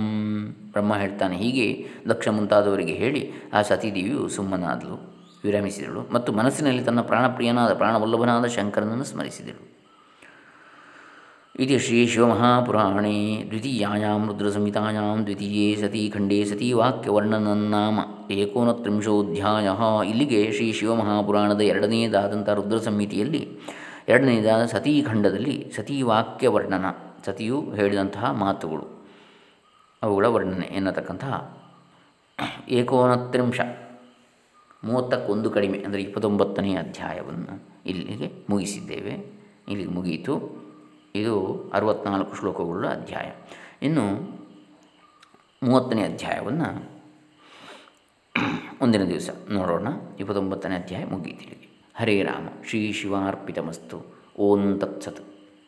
ಬ್ರಹ್ಮ ಹೇಳ್ತಾನೆ ಹೀಗೆ ದಕ್ಷ ಮುಂತಾದವರಿಗೆ ಹೇಳಿ ಆ ಸತೀದೇವಿಯು ಸುಮ್ಮನಾದಳು ವಿರಮಿಸಿದಳು ಮತ್ತು ಮನಸ್ಸಿನಲ್ಲಿ ತನ್ನ ಪ್ರಾಣಪ್ರಿಯನಾದ, ಪ್ರಾಣವಲ್ಲಭನಾದ ಶಂಕರನನ್ನು ಸ್ಮರಿಸಿದಳು. ಇದು ಶ್ರೀ ಶಿವಮಹಾಪುರಾಣೇ ದ್ವಿತೀಯಾಂ ರುದ್ರಸಂಹಿತಾಯಾಂ ದ್ವಿತೀಯೇ ಸತಿ ಖಂಡೇ ಸತಿ ವಾಕ್ಯವರ್ಣನನ್ನಾಮ ಏಕೋನತ್ರಿಂಶೋಧ್ಯಾಯ. ಇಲ್ಲಿಗೆ ಶ್ರೀ ಶಿವಮಹಾಪುರಾಣದ ಎರಡನೆಯದಾದಂಥ ರುದ್ರ ಎರಡನೇದಾದ ಸತೀಖಂಡದಲ್ಲಿ ಸತೀ ವಾಕ್ಯವರ್ಣನ, ಸತಿಯು ಹೇಳಿದಂತಹ ಮಾತುಗಳು, ಅವುಗಳ ವರ್ಣನೆ ಎನ್ನತಕ್ಕಂತಹ ಏಕೋನತ್ರಿಂಶ ಮೂವತ್ತಕ್ಕೊಂದು ಕಡಿಮೆ, ಅಂದರೆ ಇಪ್ಪತ್ತೊಂಬತ್ತನೇ ಅಧ್ಯಾಯವನ್ನು ಇಲ್ಲಿಗೆ ಮುಗಿಸಿದ್ದೇವೆ. ಇಲ್ಲಿಗೆ ಮುಗಿಯಿತು ಇದು ಅರವತ್ನಾಲ್ಕು ಶ್ಲೋಕಗಳ ಅಧ್ಯಾಯ. ಇನ್ನು ಮೂವತ್ತನೇ ಅಧ್ಯಾಯವನ್ನು ಮುಂದಿನ ದಿವಸ ನೋಡೋಣ. ಇಪ್ಪತ್ತೊಂಬತ್ತನೇ ಅಧ್ಯಾಯ ಮುಗಿಯಿತು ಇಲ್ಲಿಗೆ. ಹರೇ ರಾಮ, ಶ್ರೀ ಶಿವಾರ್ಪಿತಮಸ್ತು. ಓಂ ತತ್ಸತ್.